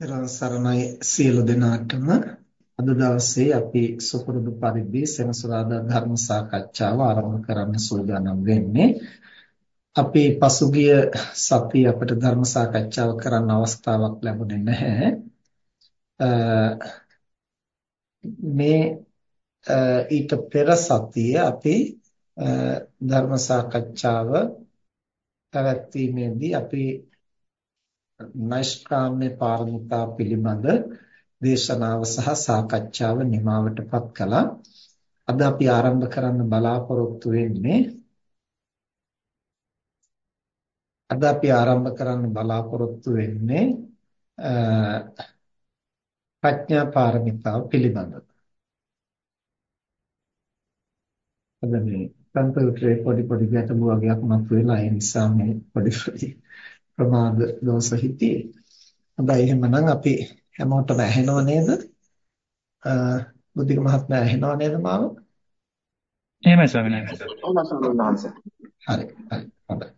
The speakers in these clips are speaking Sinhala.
පෙරවන් සරණයි සියලු දෙනාටම අද දවසේ අපි සුපුරුදු පරිදි සෙනසුරාදා ධර්ම සාකච්ඡාව ආරම්භ කරන්න සූදානම් වෙන්නේ. අපි පසුගිය සතියේ අපිට ධර්ම සාකච්ඡාව කරන්න අවස්ථාවක් ලැබුණේ නැහැ. මේ ඊට පෙර සතියේ අපි ධර්ම සාකච්ඡාව පැවැත්වීමේදී අපි නෛෂ්ක්‍රාම්‍ය පාරමිතා පිළිබඳ දේශනාව සහ සාකච්ඡාව නිමවටපත් කළා. අද අපි ආරම්භ කරන්න බලාපොරොත්තු වෙන්නේ අද අපි ආරම්භ කරන්න බලාපොරොත්තු වෙන්නේ ප්‍රඥා පාරමිතාව පිළිබඳව. අද මේ කම්පියුටරේ පොඩි පොඩි ගැටලු වගේක් මතුවෙලා ඒ නිසා මේ පොඩි පොඩි ප්‍රමාද දෝෂ හිතේ. හොඳයි එහෙමනම් අපි හැමෝටම ඇහෙනව නේද? බුද්ධික මහත්මයා ඇහෙනව නේද මාව? එහෙමයි ස්වාමීන් වහන්සේ. හරි හරි හොඳයි.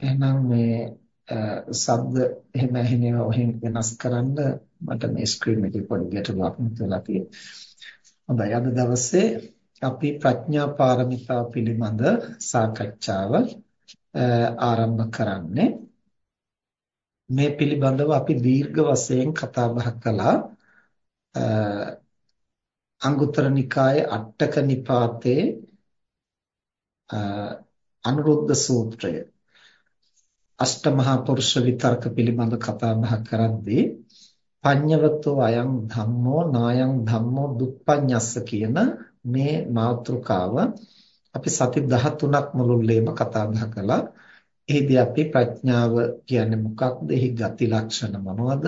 එහෙනම් මේ ශබ්ද එහෙම ඇහෙනවා ඔහෙන් වෙනස් කරන්න මට මේ ස්ක්‍රීන් එකේ පොඩි ගැටලුවක් තියෙලා තියෙනවා. හොඳයි අද දවසේ අපි ප්‍රඥා පාරමිතා පිළිබඳ සාකච්ඡාව ආරම්භ කරන්නේ මේ පිළිබඳව අපි දීර්ඝ වශයෙන් කතා බහ කළා අංගුත්තර නිකායේ අට්ඨක නිපාතේ අනුරුද්ධ සූත්‍රය අෂ්ටමහා පුරුෂ විතර්ක පිළිබඳ කතා බහ කරද්දී පඤ්ඤවතෝ අයං ධම්මෝ නායං ධම්මෝ දුප්පඤ්ඤස්ස කියන මේ මාතෘකාව අපි සති 13ක් මුළුල්ලේම කතා බහ කළා. එහිදී අපි ප්‍රඥාව කියන්නේ මොකක්ද? එහි ගති ලක්ෂණ මොනවද?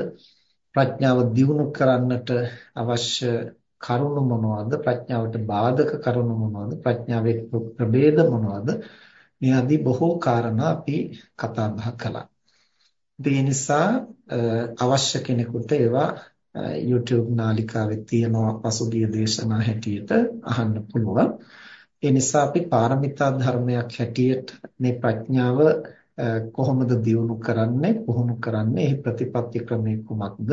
ප්‍රඥාව දියුණු කරන්නට අවශ්‍ය කරුණු මොනවද? ප්‍රඥාවට බාධක කරුණු මොනවද? ප්‍රඥාවේ ප්‍රභේද මොනවද? මේ ආදී බොහෝ කාරණා අපි කතා බහ කළා. ඒ නිසා අවශ්‍ය කෙනෙකුට ඒවා YouTube නාලිකාවේ තියෙනවා පසුගිය දේශනා හැටියට අහන්න පුළුවන්. ඒ නිසා අපි පාරමිතා ධර්මයක් හැටියට මේ ප්‍රඥාව කොහොමද දියුණු කරන්නේ පුහුණු කරන්නේ එහි ප්‍රතිපත්ති ක්‍රමය කුමක්ද?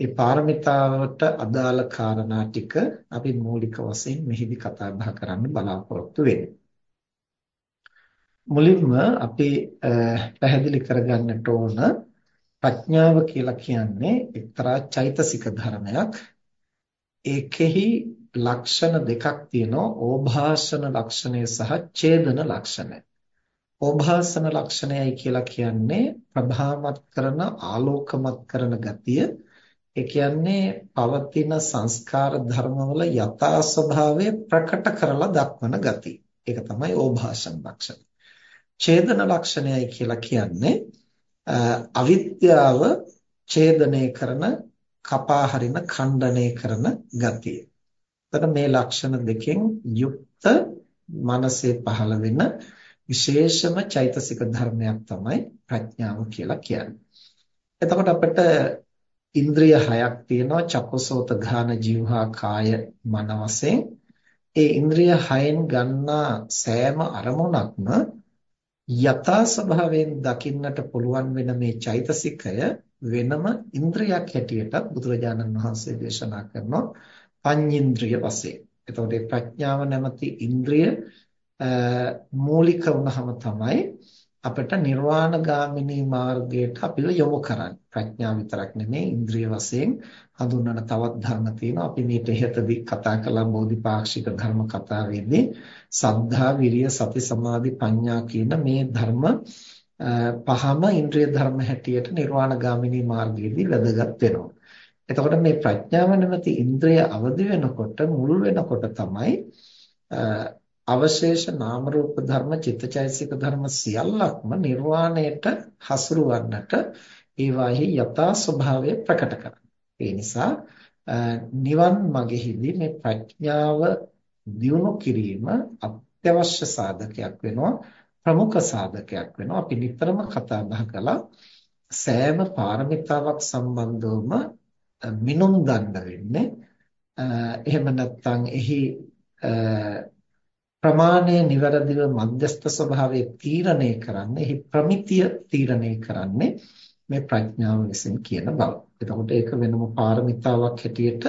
ඒ පාරමිතාවට අදාළ කාරණා ටික අපි මූලික වශයෙන් මෙහිදී කතා බහ කරන්න බලාපොරොත්තු වෙන්නේ මුලින්ම අපි පැහැදිලි කරගන්නට ඕන ප්‍රඥාව කියලා කියන්නේ එක්තරා චෛතසික ධර්මයක්. ඒකෙහි ලක්ෂණ දෙකක් තියෙනවා ඕභාසන ලක්ෂණය සහ ඡේදන ලක්ෂණය. ඕභාසන ලක්ෂණයයි කියලා කියන්නේ ප්‍රභාමත් කරන ආලෝකමත් කරන ගතිය. ඒ කියන්නේ පවතින සංස්කාර ධර්මවල යථා ස්වභාවය ප්‍රකට කරලා දක්වන ගතිය. ඒක තමයි ඕභාසන ලක්ෂණය. ඡේදන ලක්ෂණයයි කියලා කියන්නේ අවිද්‍යාව ඡේදනය කරන කපා හරින ඛණ්ඩනය කරන ගතිය. එතකොට මේ ලක්ෂණ දෙකෙන් යුක්ත මනසේ පහළ වෙන විශේෂම චෛතසික ධර්මයක් තමයි ප්‍රඥාව කියලා කියන්නේ. එතකොට අපිට ඉන්ද්‍රිය හයක් තියෙනවා චක්කසෝත ගාන જીවහා කාය මන වශයෙන්. ඒ ඉන්ද්‍රිය හයෙන් ගන්නා සෑම අරමුණක්ම යථා ස්වභාවයෙන් දකින්නට පුළුවන් වෙන මේ චෛතසිකය වෙනම ඉන්ද්‍රියක් හැටියට බුදුරජාණන් වහන්සේ දේශනා කරනවා පඤ්ඤේන්ද්‍රිය වශයෙන්. එතකොට මේ ප්‍රඥාව නැමැති ඉන්ද්‍රිය මූලික වුණාම තමයි අපිට නිර්වාණගාමිනී මාර්ගයට අපිව යොමු කරන්නේ. ප්‍රඥාව විතරක් නෙමෙයි ඉන්ද්‍රිය වශයෙන් හඳුන්වන තවත් ධර්ම තියෙනවා. අපි මේට ඉහතදී කතා කළා බෝධිපාක්ෂික ධර්ම කතාවේදී සද්ධා, විරිය, සති, සමාධි, ප්‍රඥා කියන මේ ධර්ම පහම ඉන්ද්‍රිය ධර්ම හැටියට නිර්වාණගාමිනී මාර්ගයේදී වැදගත් වෙනවා. එතකොට මේ ප්‍රඥාව නැමැති ඉන්ද්‍රිය අවදි වෙනකොට මුල් වෙනකොට තමයි අවශේෂ නාම රූප ධර්ම චිත්තචෛසික ධර්ම සියල්ලක්ම නිර්වාණයට හසුරවන්නට ඒවාෙහි යථා ස්වභාවය ප්‍රකට කරන්නේ. ඒ නිසා නිවන් මගෙහිදී මේ ප්‍රඥාව දියුණු කිරීම අත්‍යවශ්‍ය සාධකයක් වෙනවා ප්‍රමුඛ සාධකයක් වෙනවා. අපි නිතරම කතා බහ කළා සෑම පාරමිතාවක් සම්බන්ධවම මිනුම් දන්න වෙන්නේ එහෙම නැත්නම් එහි ප්‍රමාණය નિවරදිව මධ්‍යස්ථ ස්වභාවයේ තීරණය කරන්නේ එහි ප්‍රමිතිය තීරණය කරන්නේ මේ ප්‍රඥාව විසින් කියන බව. එතකොට ඒක වෙනම පාරමිතාවක් හැටියට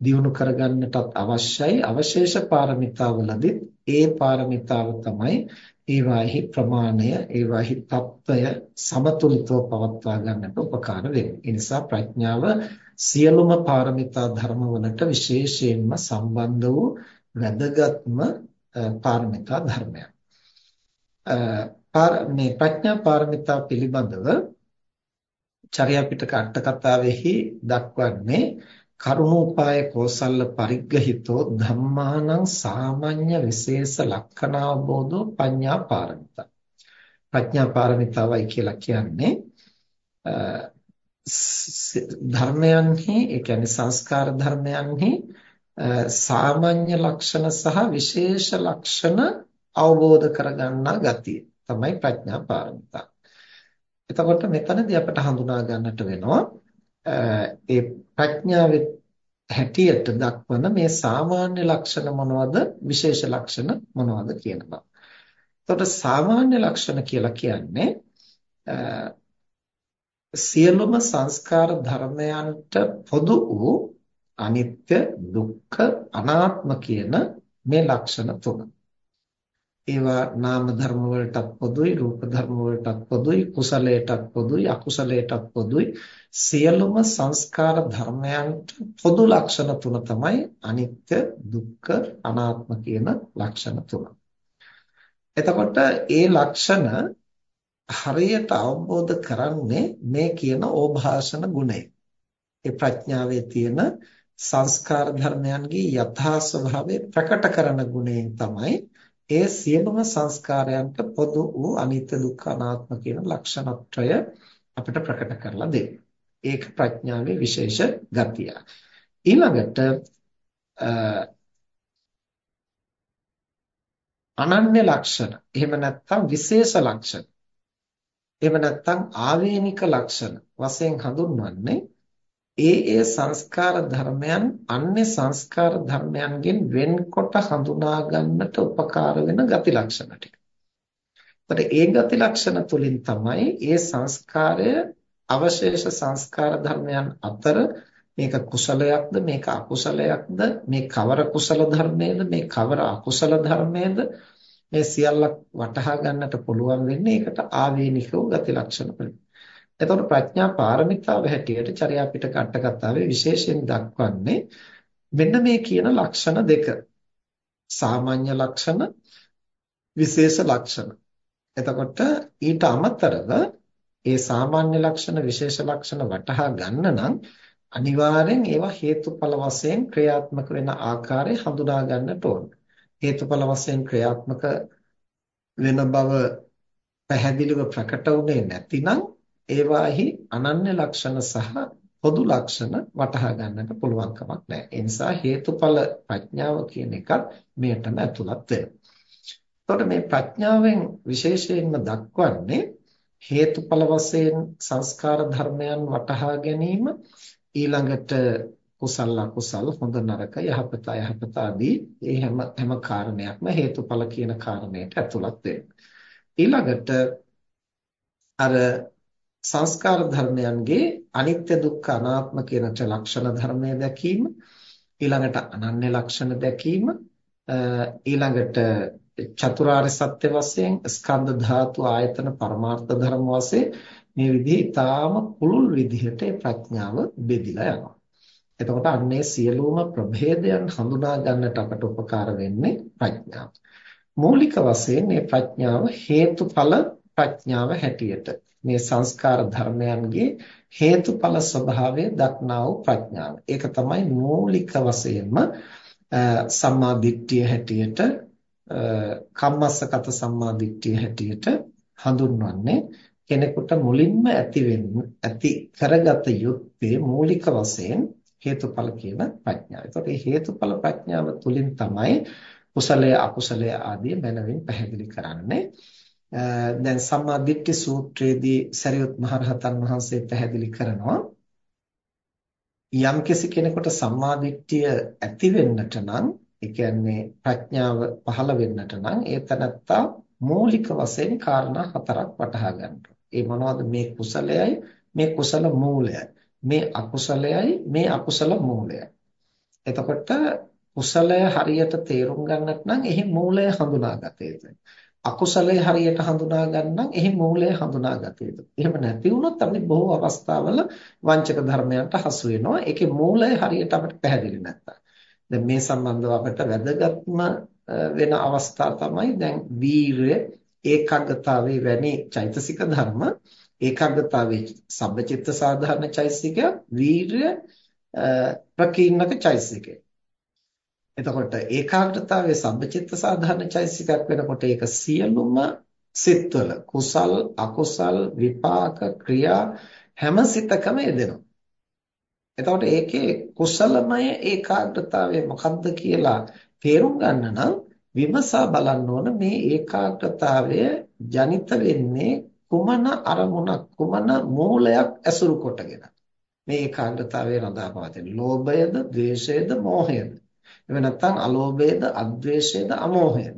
දියුණු කරගන්නටත් අවශ්‍යයි. අවශේෂ පාරමිතාවලදී ඒ පාරමිතාව තමයි ඒවාෙහි ප්‍රමාණය ඒවාෙහි తত্ত্বය සමතුලිතව පවත්වා ගන්නට උපකාර වෙනවා. ඒ නිසා ප්‍රඥාව සියලුම පාරමිතා ධර්මවලට විශේෂයෙන්ම සම්බන්ධ වූ වැදගත්ම පාරමිතා ධර්මයක්. මේ ප්‍රඥා පාරමිතා පිළිබඳව චර්යා පිටක අට කතාවෙහි දක්වන්නේ කරුණෝපාය කෝසල්ල පරිග්‍රහිතෝ ධම්මානං සාමාන්‍ය විශේෂ ලක්ෂණාවබෝධෝ පඤ්ඤා පාරමිතා ප්‍රඥා පාරමිතාවයි කියලා කියන්නේ ධර්මයන්හි ඒ කියන්නේ සංස්කාර ධර්මයන්හි සාමාන්‍ය ලක්ෂණ සහ විශේෂ ලක්ෂණ අවබෝධ කරගන්නා ගතිය තමයි ප්‍රඥා පාරමිතා. එතකොට මෙතනදී අපට හඳුනා ගන්නට වෙනවා ඒ ප්‍රඥාවේ හැටියට දක්වන මේ සාමාන්‍ය ලක්ෂණ මොනවද විශේෂ ලක්ෂණ මොනවද කියන බව. එතකොට සාමාන්‍ය ලක්ෂණ කියලා කියන්නේ සියලුම සංස්කාර ධර්මයන්ට පොදු වූ අනිත්‍ය දුක්ඛ අනාත්ම කියන මේ ලක්ෂණ තුන. ඒවා නාම ධර්ම වලටත් පොදුයි රූප ධර්ම වලටත් පොදුයි කුසලයටත් පොදුයි අකුසලයටත් පොදුයි සියලුම සංස්කාර ධර්මයන්ට පොදු ලක්ෂණ තුන තමයි අනිත්‍ය දුක්ඛ අනාත්ම කියන ලක්ෂණ තුන. එතකොට ඒ ලක්ෂණ හරියට අවබෝධ කරන්නේ මේ කියන ඕභාෂණ ගුණය. ඒ ප්‍රඥාවේ තියෙන සංස්කාර ධර්මයන්ගේ යථා ස්වභාවය ප්‍රකට කරන ගුණයෙන් තමයි ඒ සියලුම සංස්කාරයන්ට පොදු වූ අනිත්‍ය දුක්ඛ අනාත්ම කියන ලක්ෂණත්‍රය අපිට ප්‍රකට කරලා දෙන්නේ. ඒක ප්‍රඥාවේ විශේෂ ගතිය. ඊළඟට අනන්‍ය ලක්ෂණ එහෙම නැත්නම් විශේෂ ලක්ෂණ එහෙම නැත්නම් ආවේනික ලක්ෂණ වශයෙන් හඳුන්වන්නේ ඒ ඒ සංස්කාර ධර්මයන් අන්‍ය සංස්කාර ධර්මයන්ගෙන් වෙන්කොට හඳුනා ගන්නට උපකාර වෙන ගති ලක්ෂණ ටික. ඒ ගති ලක්ෂණ තුලින් තමයි ඒ සංස්කාරය අවශේෂ සංස්කාර ධර්මයන් අතර මේක කුසලයක්ද මේක අකුසලයක්ද මේ කවර කුසල ධර්මයේද මේ කවර අකුසල ධර්මයේද මේ සියල්ලක් වටහා ගන්නට පුළුවන් වෙන්නේ ඒකට ආවේනිකව ගති ලක්ෂණ වලින්. එතකොට ප්‍රඥා පාරමිතාව හැටියට චර්යා පිටක අට කතාවේ විශේෂයෙන් දක්වන්නේ මෙන්න මේ කියන ලක්ෂණ දෙක. සාමාන්‍ය ලක්ෂණ විශේෂ ලක්ෂණ. එතකොට ඊට අමතරව ඒ සාමාන්‍ය ලක්ෂණ විශේෂ ලක්ෂණ වටහා ගන්න නම් අනිවාර්යෙන් ඒවා හේතුඵල වශයෙන් ක්‍රියාත්මක වෙන ආකාරය හඳුනා ගන්නට ඕන. හේතුඵල වශයෙන් ක්‍රියාත්මක වෙන බව පැහැදිලිව ප්‍රකට වුණේ නැතිනම් ඒවාෙහි අනන්‍ය ලක්ෂණ සහ පොදු ලක්ෂණ වටහා ගන්නට පුළුවන් කමක් නැහැ. ඒ නිසා හේතුඵල ප්‍රඥාව කියන එකත් මෙයටම ඇතුළත් වෙනවා. මේ ප්‍රඥාවෙන් විශේෂයෙන්ම දක්වන්නේ හේතුඵල වශයෙන් සංස්කාර ධර්මයන් වටහා ගැනීම ඊළඟට කුසල අකුසල හොඳ නරක යහපත අයහපත ආදී මේ හැම හැම කාරණයක්ම හේතුඵල කියන කාරණයට ඇතුළත් වෙනවා. ඊළඟට අර සංස්කාර ධර්මයන්ගේ අනිත්‍ය දුක්ඛ අනාත්ම කියන ලක්ෂණ ධර්මය දැකීම ඊළඟට අනන්‍ය ලක්ෂණ දැකීම ඊළඟට චතුරාර්ය සත්‍ය වශයෙන් ස්කන්ධ ධාතු ආයතන පරමාර්ථ ධර්ම වශයෙන් මේ විදිහේ ඊටාම පුළුල් විදිහට ප්‍රඥාව බෙදිලා යනවා. එතකොට අන්නේ සියලුම ප්‍රභේදයන් හඳුනා ගන්නට අපට උපකාර වෙන්නේ ප්‍රඥාව. මූලික වශයෙන් මේ ප්‍රඥාව හේතුඵල ප්‍රඥාව හැටියට මේ සංස්කාර ධර්මයන්ගේ හේතුඵල ස්වභාවය දක්නා වූ ප්‍රඥාව. ඒක තමයි මූලික වශයෙන්ම සම්මා දිට්ඨිය හැටියට කම්මස්සගත සම්මා දිට්ඨිය හැටියට හඳුන්වන්නේ කෙනෙකුට මුලින්ම ඇති ඇති කරගත යුත්තේ මූලික වශයෙන් හේතුඵල කියන ප්‍රඥාව. ඒතකොට මේ හේතුඵල ප්‍රඥාව තුලින් තමයි කුසලය අකුසලය ආදී මනවින් පැහැදිලි කරන්නේ. දැන් සම්මා දිට්ඨි සූත්‍රයේදී සරියුත් මහරහතන් වහන්සේ පැහැදිලි කරනවා යම්කිසි කෙනෙකුට සම්මා දිට්ඨිය ඇති වෙන්නට නම් ඒ කියන්නේ ප්‍රඥාව පහළ වෙන්නට නම් ඒ තනත්තා මූලික වශයෙන් කාරණා හතරක් වටහා ගන්නවා. ඒ මොනවද මේ කුසලයයි මේ කුසල මූලයයි. මේ අකුසලයයි මේ අකුසල මූලයයි. එතකොට කුසලය හරියට තේරුම් ගන්නට නම් එහි මූලය හඳුනා ගත යුතුයි. අකුසලය හරියට හඳුනා ගන්න එහි මූලය හඳුනා ගත යුතුයි. එහෙම නැති වුණොත් අපි බොහෝ අවස්ථාවල වංචක ධර්මයන්ට හසු වෙනවා. ඒකේ මූලය හරියට අපිට පැහැදිලි නැත්තම්. දැන් මේ සම්බන්ධව අපිට වැදගත්ම වෙන අවස්ථා තමයි දැන් වීරය, ඒකාග්‍රතාවේ වැනි චෛතසික ධර්ම ඒකාග්‍රතාවේ සබ්බචිත්ත සාධාරණ චෛතසිකය, වීරය ප්‍රකීර්ණක චෛතසිකය. එතකොට ඒකාග්‍රතාවයේ සම්පචිත්ත සාධාරණ චෛතසිකයක් වෙනකොට ඒක සියලුම සිත්වල කුසල් අකුසල් විපාක ක්‍රියා හැම සිතකම යෙදෙනවා. එතකොට ඒකේ කුසලමය ඒකාග්‍රතාවය මොකක්ද කියලා තේරුම් ගන්න නම් විමසා බලන්න ඕන මේ ඒකාග්‍රතාවය ජනිත වෙන්නේ කුමන අරමුණක් කුමන මූලයක් ඇසුරු කොටගෙන. මේ ඒකාග්‍රතාවය රඳා පවතින ලෝභයද ද්වේෂයද මෝහයද? එහෙම නැත්නම් අලෝභයද, අද්වේෂයද, අමෝහයද.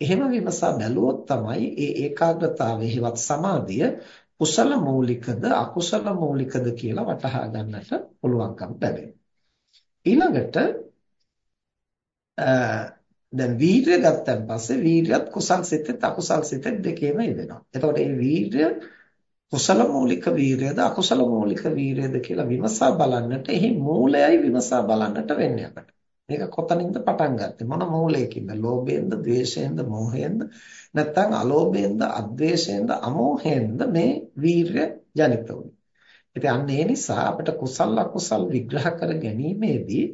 එහෙම විමසා බැලුවොත් තමයි ඒ ඒකාග්‍රතාවයේවත් සමාධිය කුසල මූලිකද අකුසල මූලිකද කියලා වටහා ගන්නට පුළුවන්කම ලැබෙන්නේ. ඊළඟට දැන් වීර්ය ගත්තන් පස්සේ වීර්යත් කුසල් සිතෙත් අකුසල් සිතෙත් දෙකේම යෙදෙනවා. එතකොට මේ වීර්ය කුසල මූලික වීරයද අකුසල මූලික වීරයද කියලා විමසා බලන්නට එහි මූලයයි විමසා බලන්නට වෙන්නේ අපට. මේක කොතනින්ද පටන් ගත්තේ? මොන මූලයකින්ද? ලෝභයෙන්ද ද්වේෂයෙන්ද මෝහයෙන්ද? නැත්නම් අලෝභයෙන්ද අද්වේෂයෙන්ද අමෝහයෙන්ද මේ වීරය ජනිත වුනේ? ඉතින් අන්න ඒ නිසා අපිට කුසල අකුසල් විග්‍රහ කර ගැනීමේදී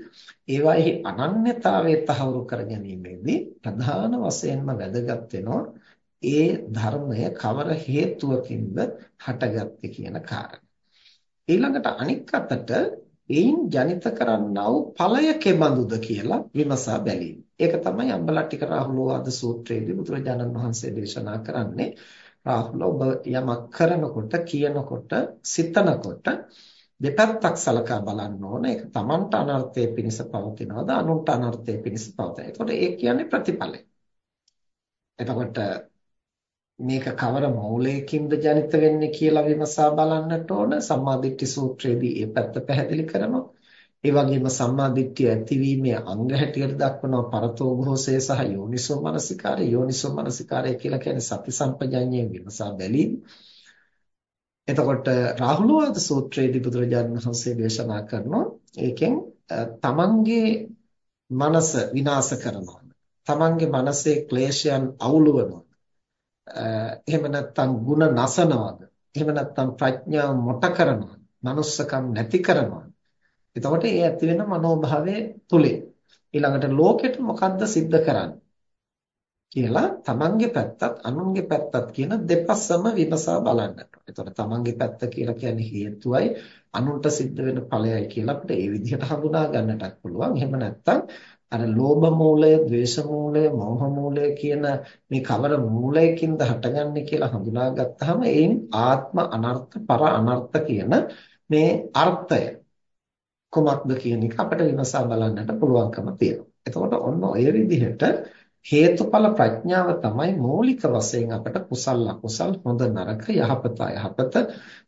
ඒවාෙහි අනන්‍යතාවය තහවුරු කර ගැනීමේදී ප්‍රධාන වශයෙන්ම වැදගත් වෙනවා ඒ ධර්මය කවර හේතුවකින්ද හටගත්තේ කියන කාරණය ඊළඟට අනික් අතට එයින් ජනිත කරන්නා වූ ඵලය කෙබඳුද කියලා විමසා බැලීම. ඒක තමයි අම්බලට්ටික රාහුලෝවාද සූත්‍රයේදී බුදුරජාණන් වහන්සේ දේශනා කරන්නේ. රාහුල ඔබ යමක් කරනකොට කියනකොට සිතනකොට දෙපැත්තක් සලකා බලන්න ඕන. ඒක Tamanට අනර්ථයේ පිණිස පවතිනවද අනුන්ට අනර්ථයේ පිණිස පවතිනවද? ඒකට ඒ කියන්නේ ප්‍රතිඵලය. එතකොට මේක කවර මූලයකින්ද ජනිත වෙන්නේ කියලා විමසා බලන්නට ඕන. සම්මාදිට්ඨි සූත්‍රයේදී ඒ පැත්ත පැහැදිලි කරනවා. ඒ වගේම සම්මාදිට්ඨිය ඇතිවීමේ අංග හැටියට දක්වනවා පරතෝ ഘോഷය සහ යෝනිසෝ මනසිකාරය. යෝනිසෝ මනසිකාරය කියලා කියන්නේ සති සම්පජඤ්ඤයෙන් විමසා බැලීම. එතකොට රාහුලවාද සූත්‍රයේදී බුදුරජාණන් වහන්සේ දේශනා කරනවා ඒකෙන් තමන්ගේ මනස විනාශ කරනවා. තමන්ගේ මනසේ ක්ලේශයන් අවුලවනවා එහෙම නැත්නම් ಗುಣ නසනවද? එහෙම නැත්නම් ප්‍රඥාව මොට කරනවද? manussකම් නැති කරනවද? එතකොට ඒ ඇති වෙන මනෝභාවයේ තුලින් ඊළඟට ලෝකෙට මොකද්ද සිද්ධ කරන්නේ? කියලා තමන්ගේ පැත්තත් අනුන්ගේ පැත්තත් කියන දෙපස්සම විමසා බලන්නට. එතකොට තමන්ගේ පැත්ත කියලා කියන්නේ හේතුවයි අනුන්ට සිද්ධ වෙන ඵලයයි කියලා අපිට ඒ විදිහට හඳුනා ගන්නටත් පුළුවන්. එහෙම නැත්නම් අර ලෝභ මූලය, ද්වේෂ මූලය, මෝහ මූලය කියන මේ කවර මූලයකින්ද හටගන්නේ කියලා හඳුනා ගත්තාම ඒන් ආත්ම අනර්ථ, පර අනර්ථ කියන මේ අර්ථය කොමක්ද කියන එක අපිට විමසා බලන්නට පුළුවන්කම තියෙනවා. එතකොට ඔන්න ඔය විදිහට හේතුඵල ප්‍රඥාව තමයි මූලික වශයෙන් අපට කුසල අකුසල් හොඳ නරක යහපත අයහපත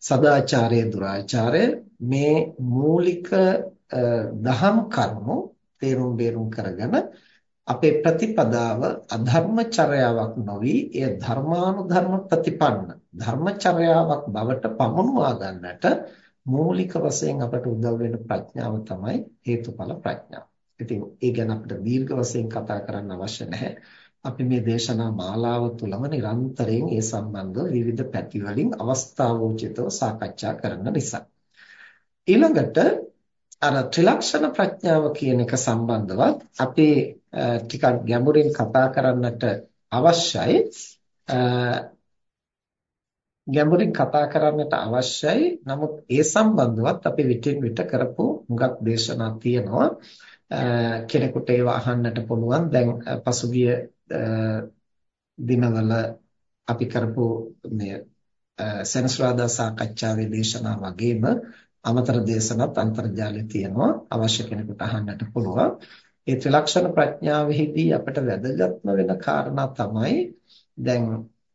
සදාචාරය දුරාචාරය මේ මූලික දහම් කර්මෝ තේරුම් බේරුම් කරගෙන අපේ ප්‍රතිපදාව අධර්මචර්යාවක් නොවි එය ධර්මානුධර්ම ප්‍රතිපන්න ධර්මචර්යාවක් බවට පමුණවා ගන්නට මූලික වශයෙන් අපට උදව් වෙන ප්‍රඥාව තමයි හේතුඵල ප්‍රඥාව. ඉතින් ඒ ගැන අපිට දීර්ඝ වශයෙන් කතා කරන්න අවශ්‍ය නැහැ. අපි මේ දේශනා මාලාව තුළම නිරන්තරයෙන් ඒ සම්බන්ධව විවිධ පැතිවලින් අවස්ථාවෝචිතව සාකච්ඡා කරන නිසා. ඊළඟට අර ත්‍රිලක්ෂණ ප්‍රඥාව කියන එක සම්බන්ධවත් අපි ටිකක් ගැඹුරින් කතා කරන්නට අවශ්‍යයි. ගැඹුරින් කතා කරන්නට අවශ්‍යයි. නමුත් ඒ සම්බන්ධවත් අපි විටින් විට කරපු හුඟක් දේශනා තියෙනවා. කෙනෙකුට ඒවා අහන්නට පුළුවන්. දැන් පසුගිය දිනවල අපි කරපු මේ සෙනසුරාදා සාකච්ඡාවේ දේශනා වගේම අමතර දේශනත් අන්තර්ජාලයේ තියෙනවා අවශ්‍ය කෙනෙකුට අහන්නට පුළුවන්. ඒ ත්‍රිලක්ෂණ ප්‍රඥාවෙහිදී අපිට වැදගත්ම වෙන කාරණා තමයි දැන්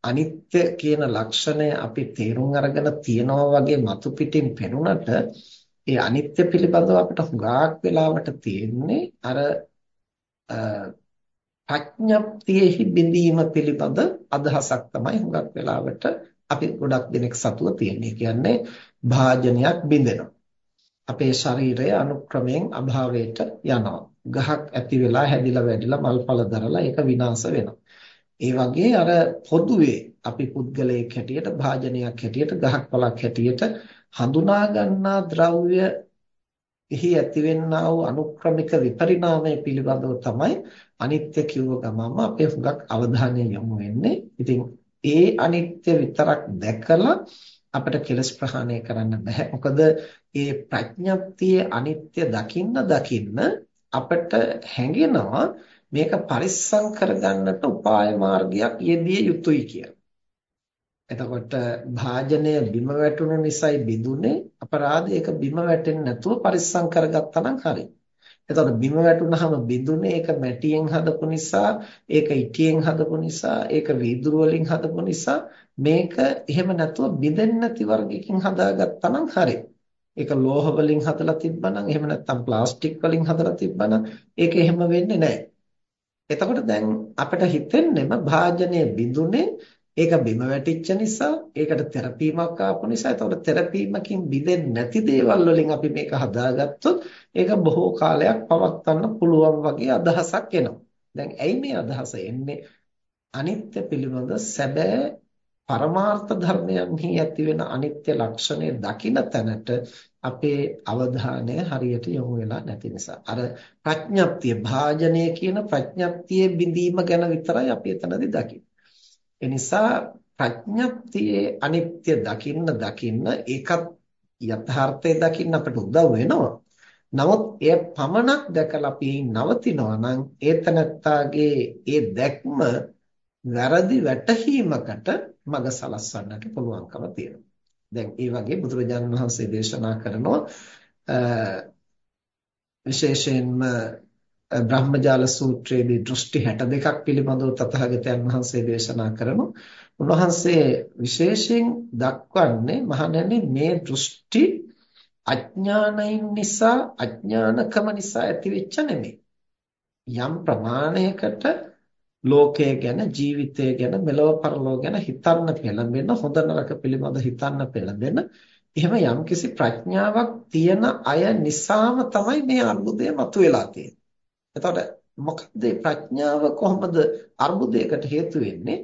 අනිත්‍ය කියන ලක්ෂණය අපි තේරුම් අරගෙන තියනවා වගේ මතු පිටින් පෙනුනට ඒ අනිත්‍ය පිළිබඳව අපිට හුඟක් වෙලාවට තියෙන්නේ අර ප්‍රඥප්තියෙහි බිඳීම පිළිබඳ අදහසක් තමයි හුඟක් වෙලාවට අපි ගොඩක් දෙනෙක් සතුව තියෙන්නේ. කියන්නේ භාජනයක් බිඳෙනවා. අපේ ශරීරය අනුක්‍රමයෙන් අභාවයට යනවා. ගහක් ඇති වෙලා හැදිලා වැඩිලා මල්පල දරලා ඒක විනාශ වෙනවා. ඒ වගේ අර පොදුවේ අපි පුද්ගලයෙක් හැටියට භාජනයක් හැටියට ගහක් පලක් හැටියට හඳුනා ගන්නා ද්‍රව්‍ය එහි ඇතිවෙනා වූ අනුක්‍රමික විපරිණාමය පිළිබඳව තමයි අනිත්‍ය කිව්ව ගමන්ම අපේ හුඟක් අවධානය යොමු වෙන්නේ. ඉතින් ඒ අනිත්‍ය විතරක් දැකලා අපිට කෙලස් ප්‍රහාණය කරන්න බෑ. මොකද ඒ ප්‍රඥප්තියේ අනිත්‍ය දකින්න දකින්න අපිට හැඟෙනවා මේක පරිස්සම් කරගන්නට උපාය මාර්ගයක් යෙදිය යුතුයි කියලා. එතකොට භාජනය බිම වැටුණු නිසායි බිඳුනේ අපරාධ ඒක බිම වැටෙන්නේ නැතුව පරිස්සම් කරගත්තා නම් හරියි. එතකොට බිම වැටුනහම බිඳුනේ ඒක මැටියෙන් හදපු නිසා, ඒක ඉටියෙන් හදපු නිසා, ඒක වීදුරු වලින් හදපු නිසා මේක එහෙම නැතුව බිඳෙන්නේ නැති වර්ගයකින් හදාගත්තා නම් හරියි. ඒක ලෝහ වලින් හදලා තිබ්බනම් එහෙම නැත්නම් ප්ලාස්ටික් වලින් හදලා තිබ්බනම් ඒක එහෙම වෙන්නේ නැහැ. එතකොට දැන් අපිට හිතෙන්නේම භාජනය බිඳුනේ ඒක බිම වැටිච්ච නිසා ඒකට තෙරපීමක් ආපු නිසා එතකොට තෙරපීමකින් බිඳෙන්නේ නැති දේවල් වලින් අපි මේක හදාගත්තොත් ඒක බොහෝ කාලයක් පවත්වන්න පුළුවන් වගේ අදහසක් එනවා. දැන් ඇයි මේ අදහස එන්නේ? අනිත්‍ය පිළිබඳ සැබෑ පරමාර්ථ ධර්මයන්හි ඇති වෙන අනිත්‍ය ලක්ෂණය දකින තැනට අපේ අවධානය හරියට යොමු වෙලා නැති නිසා අර ප්‍රඥප්තිය භාජනය කියන ප්‍රඥප්තියේ බිඳීම ගැන විතරයි අපි එතනදී දකින්නේ. ඒ නිසා ප්‍රඥප්තියේ අනිත්‍ය දකින්න දකින්න ඒකත් යථාර්ථය දකින්න අපට උදව් වෙනවා. නමුත් එය පමණක් දැකලා අපි නවතිනවා නම් ඒතනත්තාගේ ඒ දැක්ම වැරදි වැටහීමකට මඟ සලස්වන්නට පුළුවන්කම තියෙනවා. දැන් ඒ වගේ බුදුරජාණන් වහන්සේ දේශනා කරනවා විශේෂයෙන්ම බ්‍රහ්මජාල සූත්‍රයේදී දෘෂ්ටි 62ක් පිළිබඳව තථාගතයන් වහන්සේ දේශනා කරනවා. උන්වහන්සේ විශේෂයෙන් දක්වන්නේ මහණෙනි මේ දෘෂ්ටි අඥානයින් නිසා අඥානකම නිසා ඇතිවෙච්ච නෙමෙයි. යම් ප්‍රමාණයකට ලෝකය ගැන ජීවිතය ගැන මෙලොව පරලොව ගැන හිතන්න පෙළඹෙන හොඳ නරක පිළිබඳ හිතන්න පෙළඹෙන එහෙම යම්කිසි ප්‍රඥාවක් තියෙන අය නිසාම තමයි මේ අර්බුදය මතුවලා තියෙන්නේ. එතකොට මොකද ප්‍රඥාව කොහොමද අර්බුදයකට හේතු වෙන්නේ?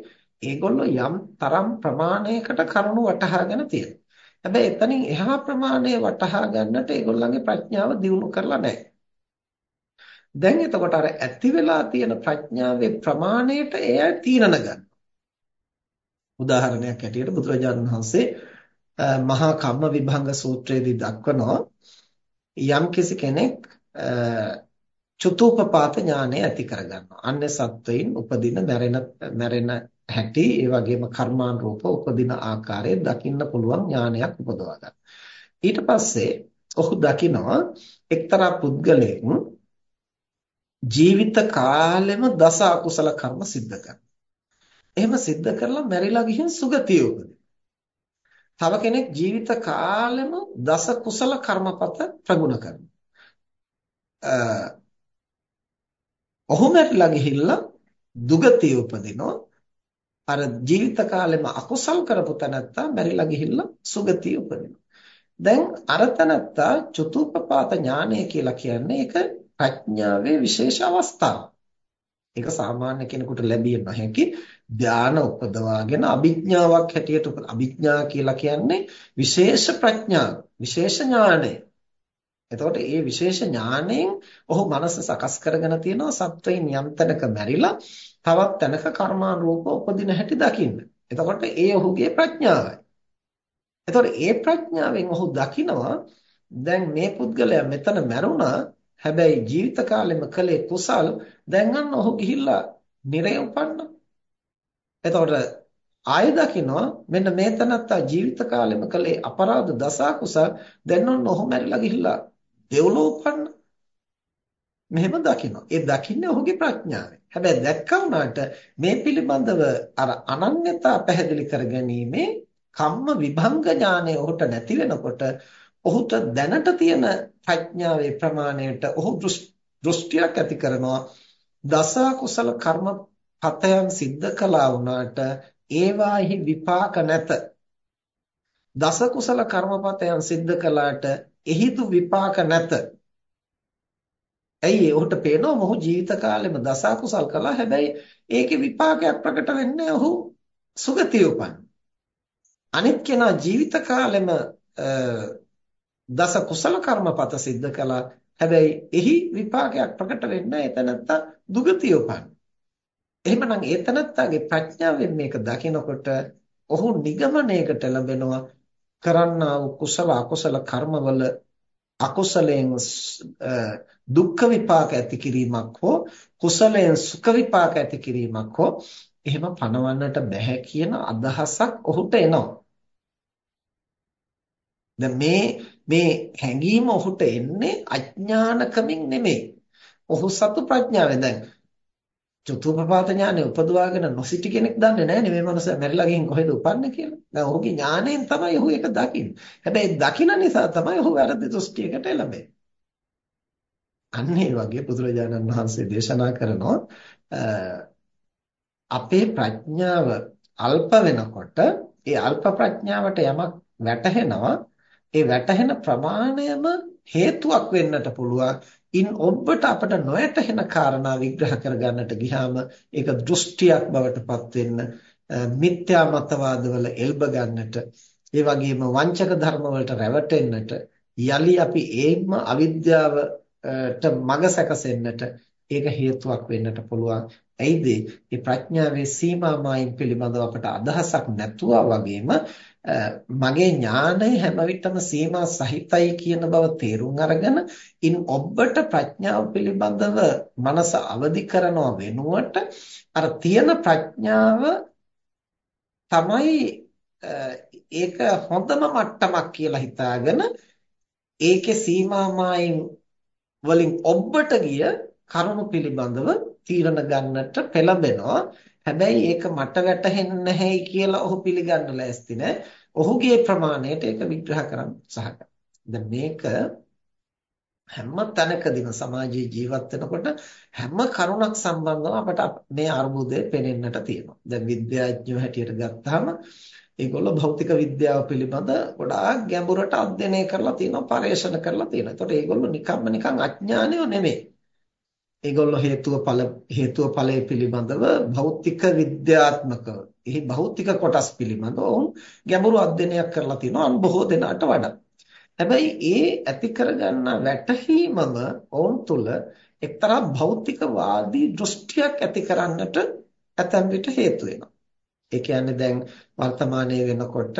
ඒගොල්ලෝ යම් තරම් ප්‍රමාණයකට කරුණු වටහාගෙන තියෙනවා. හැබැයි එතනින් එහා ප්‍රමාණය වටහා ගන්නට ඒගොල්ලන්ගේ ප්‍රඥාව දියුණු කරලා නැහැ. දැන් එතකොට අර ඇති වෙලා තියෙන ප්‍රඥාවේ ප්‍රමාණයට එය තීරණ ගන්න. උදාහරණයක් ඇටියට බුදුරජාණන් වහන්සේ මහා කම්ම විභංග සූත්‍රයේදී දක්වනවා යම් කෙනෙක් චතුූපපාත ඥානය ඇති කරගන්නවා. අන්‍ය සත්වයින් උපදින මැරෙන මැරෙන හැටි ඒ වගේම කර්මානුරූප උපදින ආකාරය දකින්න පුළුවන් ඥානයක් උපදවා ගන්න. ඊට පස්සේ ඔහු දකිනවා එක්තරා පුද්ගලයෙක් ජීවිත කාලෙම දස අකුසල කර්ම සිද්ධ කරනවා. එහෙම සිද්ධ කරලා මැරිලා ගිහින් සුගතිය උපදිනවා. තව කෙනෙක් ජීවිත කාලෙම දස කුසල කර්මපත ප්‍රගුණ කරනවා. ඔහු මැරිලා ගිහිල්ලා දුගතිය උපදිනවා. අර ජීවිත කාලෙම අකුසල් කරපු තැනත්තා මැරිලා ගිහිල්ලා සුගතිය උපදිනවා. දැන් අර තැනත්තා චතුප්පපාත ඥානය කියලා කියන්නේ ඒක ප්‍රඥාවේ විශේෂ අවස්ථාවක්. ඒක සාමාන්‍ය කෙනෙකුට ලැබිය නොහැකි ධාන උපදවාගෙන අභිඥාවක් හැටියට අභිඥා කියලා කියන්නේ විශේෂ ප්‍රඥාව, විශේෂ ඥානය. එතකොට මේ විශේෂ ඥාණයෙන් ඔහු මනස සකස් කරගෙන තියෙනවා සත්වයින් යම් තැනක මැරිලා තවත් තැනක කර්මානුරූප උපදින හැටි දකින්න. එතකොට ඒ ඔහුගේ ප්‍රඥාවයි. එතකොට ඒ ප්‍රඥාවෙන් ඔහු දකිනවා දැන් මේ පුද්ගලයා මෙතන මැරුණා හැබැයි ජීවිත කාලෙම කළේ කුසල් දැන් අන්න ඔහු ගිහිල්ලා නිරේ උපන්නා. එතකොට ආය දකින්නවා මෙන්න මේ තනත්තා ජීවිත කාලෙම කළේ අපරාධ දසා කුසල් දැන් ඔන්න ඔහු මැරිලා ගිහිල්ලා දෙව්ලොව උපන්නා. මෙහෙම දකිනවා. ඒ දකින්නේ ඔහුගේ ප්‍රඥාවෙන්. හැබැයි දැක්කා වුණාට මේ පිළිබඳව අර අනන්‍යතා පැහැදිලි කර ගැනීමේ කම්ම විභංග ඥානය ඔහුට නැති වෙනකොට ඔහුට දැනට තියෙන ප්‍රඥාවේ ප්‍රමාණයට ඔහු දෘෂ්ටියක් ඇති කරනවා දස කුසල කර්ම පතයන් සිද්ධ කළා වුණාට ඒවාෙහි විපාක නැත දස කුසල කර්මපතයන් සිද්ධ කළාට එහිදු විපාක නැත. ඇයි ඔහුට පේනවා? මොහු ජීවිත කාලෙම දස කුසල් කළා. හැබැයි ඒකේ විපාකයක් ප්‍රකට වෙන්නේ ඔහු සුගතිය උපන්. අනිත් කෙනා ජීවිත කාලෙම දස කුසල කර්මපත සිද්ධ කළා. හැබැයි එහි විපාකයක් ප්‍රකට වෙන්නේ එතනත්ත දුගතිය උපන්. එහෙමනම් ඒතනත්තගේ ප්‍රඥාවෙන් මේක දකිනකොට ඔහු නිගමනයකට ලැබෙනවා. කරන්නා වූ කුසල අකුසල කර්මවල අකුසලයෙන් දුක්ඛ විපාක ඇති කිරීමක් හෝ කුසලයෙන් සුඛ විපාක ඇති කිරීමක් හෝ එහෙම පණවන්නට බෑ කියන අදහසක් ඔහුට එනවා. දැන් මේ මේ හැඟීම ඔහුට එන්නේ අඥානකමින් නෙමෙයි. ඔහු සතු ප්‍රඥාවෙන් දැන් චතුප්පපාත ඥානෙ උපදවාගෙන නොසිටි කෙනෙක් දන්නේ නැහැ මේ මනුස්සයා මැරිලා ගිහින් කොහෙද උපන්නේ කියලා. දැන් ඔහුගේ ඥාණයෙන් තමයි ඔහු ඒක දකින්නේ. හැබැයි දකින නිසා තමයි ඔහු වැරදි දෘෂ්ටියකට එළඹෙන්නේ. අන්න ඒ වගේ බුදුරජාණන් වහන්සේ දේශනා කරනවා අපේ ප්‍රඥාව අල්ප වෙනකොට ඒ අල්ප ප්‍රඥාවට යමක් වැටහෙනවා ඒ වැටහෙන ප්‍රමාණයම හේතුවක් වෙන්නට පුළුවන් ඉන් ඔබට අපට නොයැටහෙන කාරණා විග්‍රහ කරගන්නට ගියාම ඒක දෘෂ්ටියක් බවට පත් වෙන්න මිත්‍යා මතවාදවල එල්බ ගන්නට ඒ වගේම වංචක ධර්ම වලට රැවටෙන්නට යලි අපි ඒත්ම අවිද්‍යාවට මඟ සැකසෙන්නට ඒක හේතුවක් වෙන්නට පුළුවන්. ඇයිද? මේ ප්‍රඥාවේ සීමා මායින් පිළිබඳව අපට අදහසක් නැතුවා වගේම මගේ ඥානය හැම විටම සීමා සහිතයි කියන බව තේරුම් අරගෙන ඉන් ඔබට ප්‍රඥාව පිළිබඳව මනස අවදි කරනව වෙනුවට අර තියෙන ප්‍රඥාව තමයි ඒක හොඳම මට්ටමක් කියලා හිතාගෙන ඒකේ සීමා මායින් වලින් ඔබට ගිය කරුණු පිළිබඳව තීරණ ගන්නට පෙළඹෙනවා. හැබැයි ඒක මට වැටහෙන්නේ නැහැයි කියලා ඔහු පිළිගන්න ලෑස්ති නැහැ. ඔහුගේ ප්‍රමාණයට ඒක විග්‍රහ කරන්න උත්සාහ කරනවා. මේක හැම තැනකදීම සමාජයේ ජීවත් වෙනකොට හැම කරුණක් සම්බන්ධව අපට මේ අර්බුදය පේනෙන්නට තියෙනවා. දැන් විද්‍යාඥයෝ හැටියට ගත්තාම ඒගොල්ලෝ භෞතික විද්‍යාව පිළිබඳ ගොඩාක් ගැඹුරට අධ්‍යයනය කරලා තියෙනවා, පර්යේෂණ කරලා තියෙනවා. ඒතකොට ඒගොල්ලෝ නිකම්ම නිකන් අඥානියෝ නෙමෙයි. ඒගොල්ලෝ හේතුව ඵල හේතුව ඵලය පිළිබඳව භෞතික විද්‍යාත්මකව එහි භෞතික කොටස් පිළිබඳව ඔවුන් ගැඹුරු අධ්‍යයනයක් කරලා තිනවා අන් බොහෝ දෙනාට වඩා. හැබැයි ඒ ඇති කරගන්න වැටහීමම ඔවුන් තුල එක්තරා භෞතිකවාදී දෘෂ්ටියක් ඇති කරන්නට ඇතැම් විට හේතු වෙනවා. ඒ කියන්නේ දැන් වර්තමානයේ වෙනකොට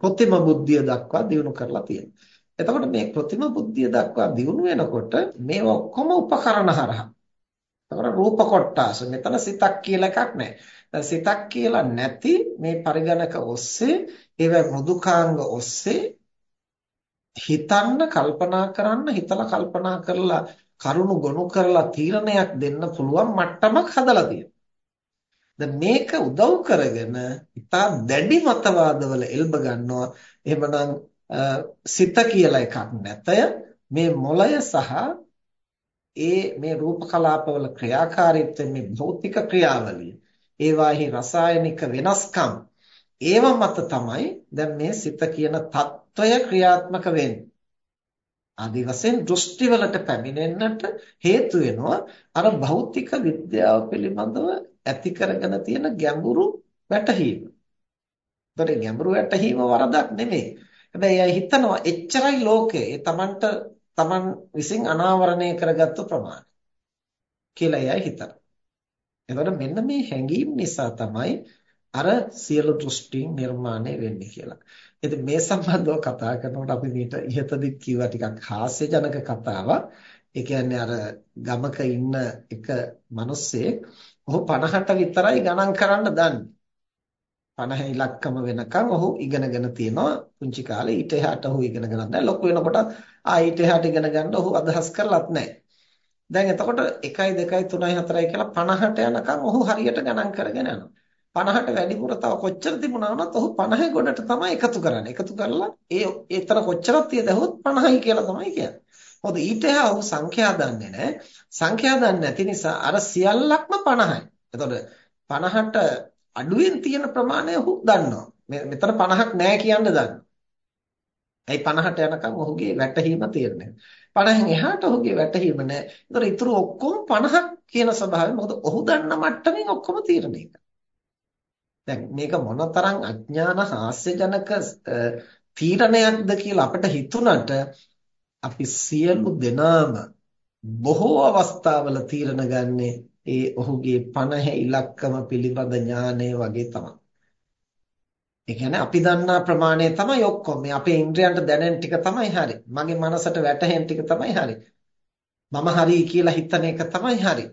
කෘත්‍රිම බුද්ධිය දක්වා දියුණු කරලා තියෙනවා. එතකොට මේ કૃතිම බුද්ධිය දක්වා දියුණු වෙනකොට මේ ඔක්කොම උපකරණ හරහා. එතකොට රූප කොටාස මෙතන සිතක් කියලා එකක් නැහැ. සිතක් කියලා නැති මේ පරිගණක ඔස්සේ ඒව මෘදුකාංග ඔස්සේ හිතන්න කල්පනා කරන්න හිතලා කල්පනා කරලා කරුණු ගොනු කරලා තීරණයක් දෙන්න පුළුවන් මට්ටමක් හදලා තියෙනවා. දැන් මේක උදව් කරගෙන ඉතා දැඩි මතවාදවල එල්බ ගන්නවා. එහෙමනම් සිත කියලා එකක් නැතය මේ මොළය සහ ඒ මේ රූප කලාපවල ක්‍රියාකාරීත්වය මේ භෞතික ක්‍රියාවලිය ඒවාෙහි රසායනික වෙනස්කම් ඒව මත තමයි දැන් මේ සිත කියන తত্ত্বය ක්‍රියාත්මක වෙන්නේ ආදි වශයෙන් දෘෂ්ටිවලට පැමිණෙන්නට හේතු වෙනවා අර භෞතික විද්‍යාව පිළිබඳව ඇති කරගෙන තියෙන ගැඹුරු වැටහීම. ඒතර ගැඹුරු වැටහීම වරදක් නෙමෙයි. හැබැයි අය හිතනවා එච්චරයි ලෝකය. ඒ Tamanට Taman විසින් අනාවරණය කරගත්තු ප්‍රමාණය කියලා එයයි හිතනවා. එතකොට මෙන්න මේ හැඟීම් නිසා තමයි අර සියලු දෘෂ්ටි නිර්මාණය වෙන්නේ කියලා. ඉතින් මේ සම්බන්ධව කතා කරනකොට අපි මීට ඉහතදී කිව්වා ටිකක් හාස්‍යජනක කතාවක්. ඒ කියන්නේ අර ගමක ඉන්න එක මිනිස්සෙක් ඔහු 50ට විතරයි ගණන් කරන්න දන්නේ. 50 ඉලක්කම වෙනකන් ඔහු ඉගෙනගෙන තියෙනවා පුංචි කාලේ ඊට එහාට ඔහු ඉගෙන ගන්න නැහැ ලොකු වෙනකොට ආ ඊට එහාට ඉගෙන ගන්න ඔහු අදහස් කරලත් නැහැ දැන් එතකොට 1යි 2යි 3යි 4යි කියලා 50ට යනකම් ඔහු හරියට ගණන් කරගෙන යනවා. 50ට වැඩිපුර තව කොච්චර තිබුණා වුණත් ඔහු 50 ගොඩට තමයි එකතු කරන්නේ. එකතු කරලා ඒ ඒතර කොච්චරක් තියද හොත් 50යි කියලා තමයි කියන්නේ. මොකද ඊට එහා ඔහු සංඛ්‍යා දන්නේ නැහැ. සංඛ්‍යා දන්නේ නැති නිසා අර සියල්ලක්ම 50යි. එතකොට 50ට අඩුවෙන් තියෙන ප්‍රමාණය ඔහු දන්නවා. මෙතන 50ක් නැහැ කියන්න දන්නවා. ඇයි 50ට යනකම් ඔහුගේ වැටහීම තියෙන්නේ. 50න් එහාට ඔහුගේ වැටහීම නැහැ. ඒතර ඊටු ඔක්කොම 50ක් කියන ස්වභාවය මොකද ඔහු දන්න මට්ටමින් ඔක්කොම තීරණය කරනවා. දැන් මේක මොනතරම් අඥාන හාස්‍යජනක තීරණයක්ද කියලා අපිට හිතුණට අපි සියලු දෙනාම බොහෝ අවස්ථාවල තීරණ ගන්නේ ඒ ඔහුගේ 50 ඉලක්කම පිළිබඳ ඥානය වගේ තමයි. ඒ කියන්නේ අපි දන්නා ප්‍රමාණය තමයි ඔක්කොම. මේ අපේ ඉන්ද්‍රයන්ට දැනෙන ටික තමයි හරි. මගේ මනසට වැටහෙන ටික තමයි හරි. මම හරි කියලා හිතන එක තමයි හරි.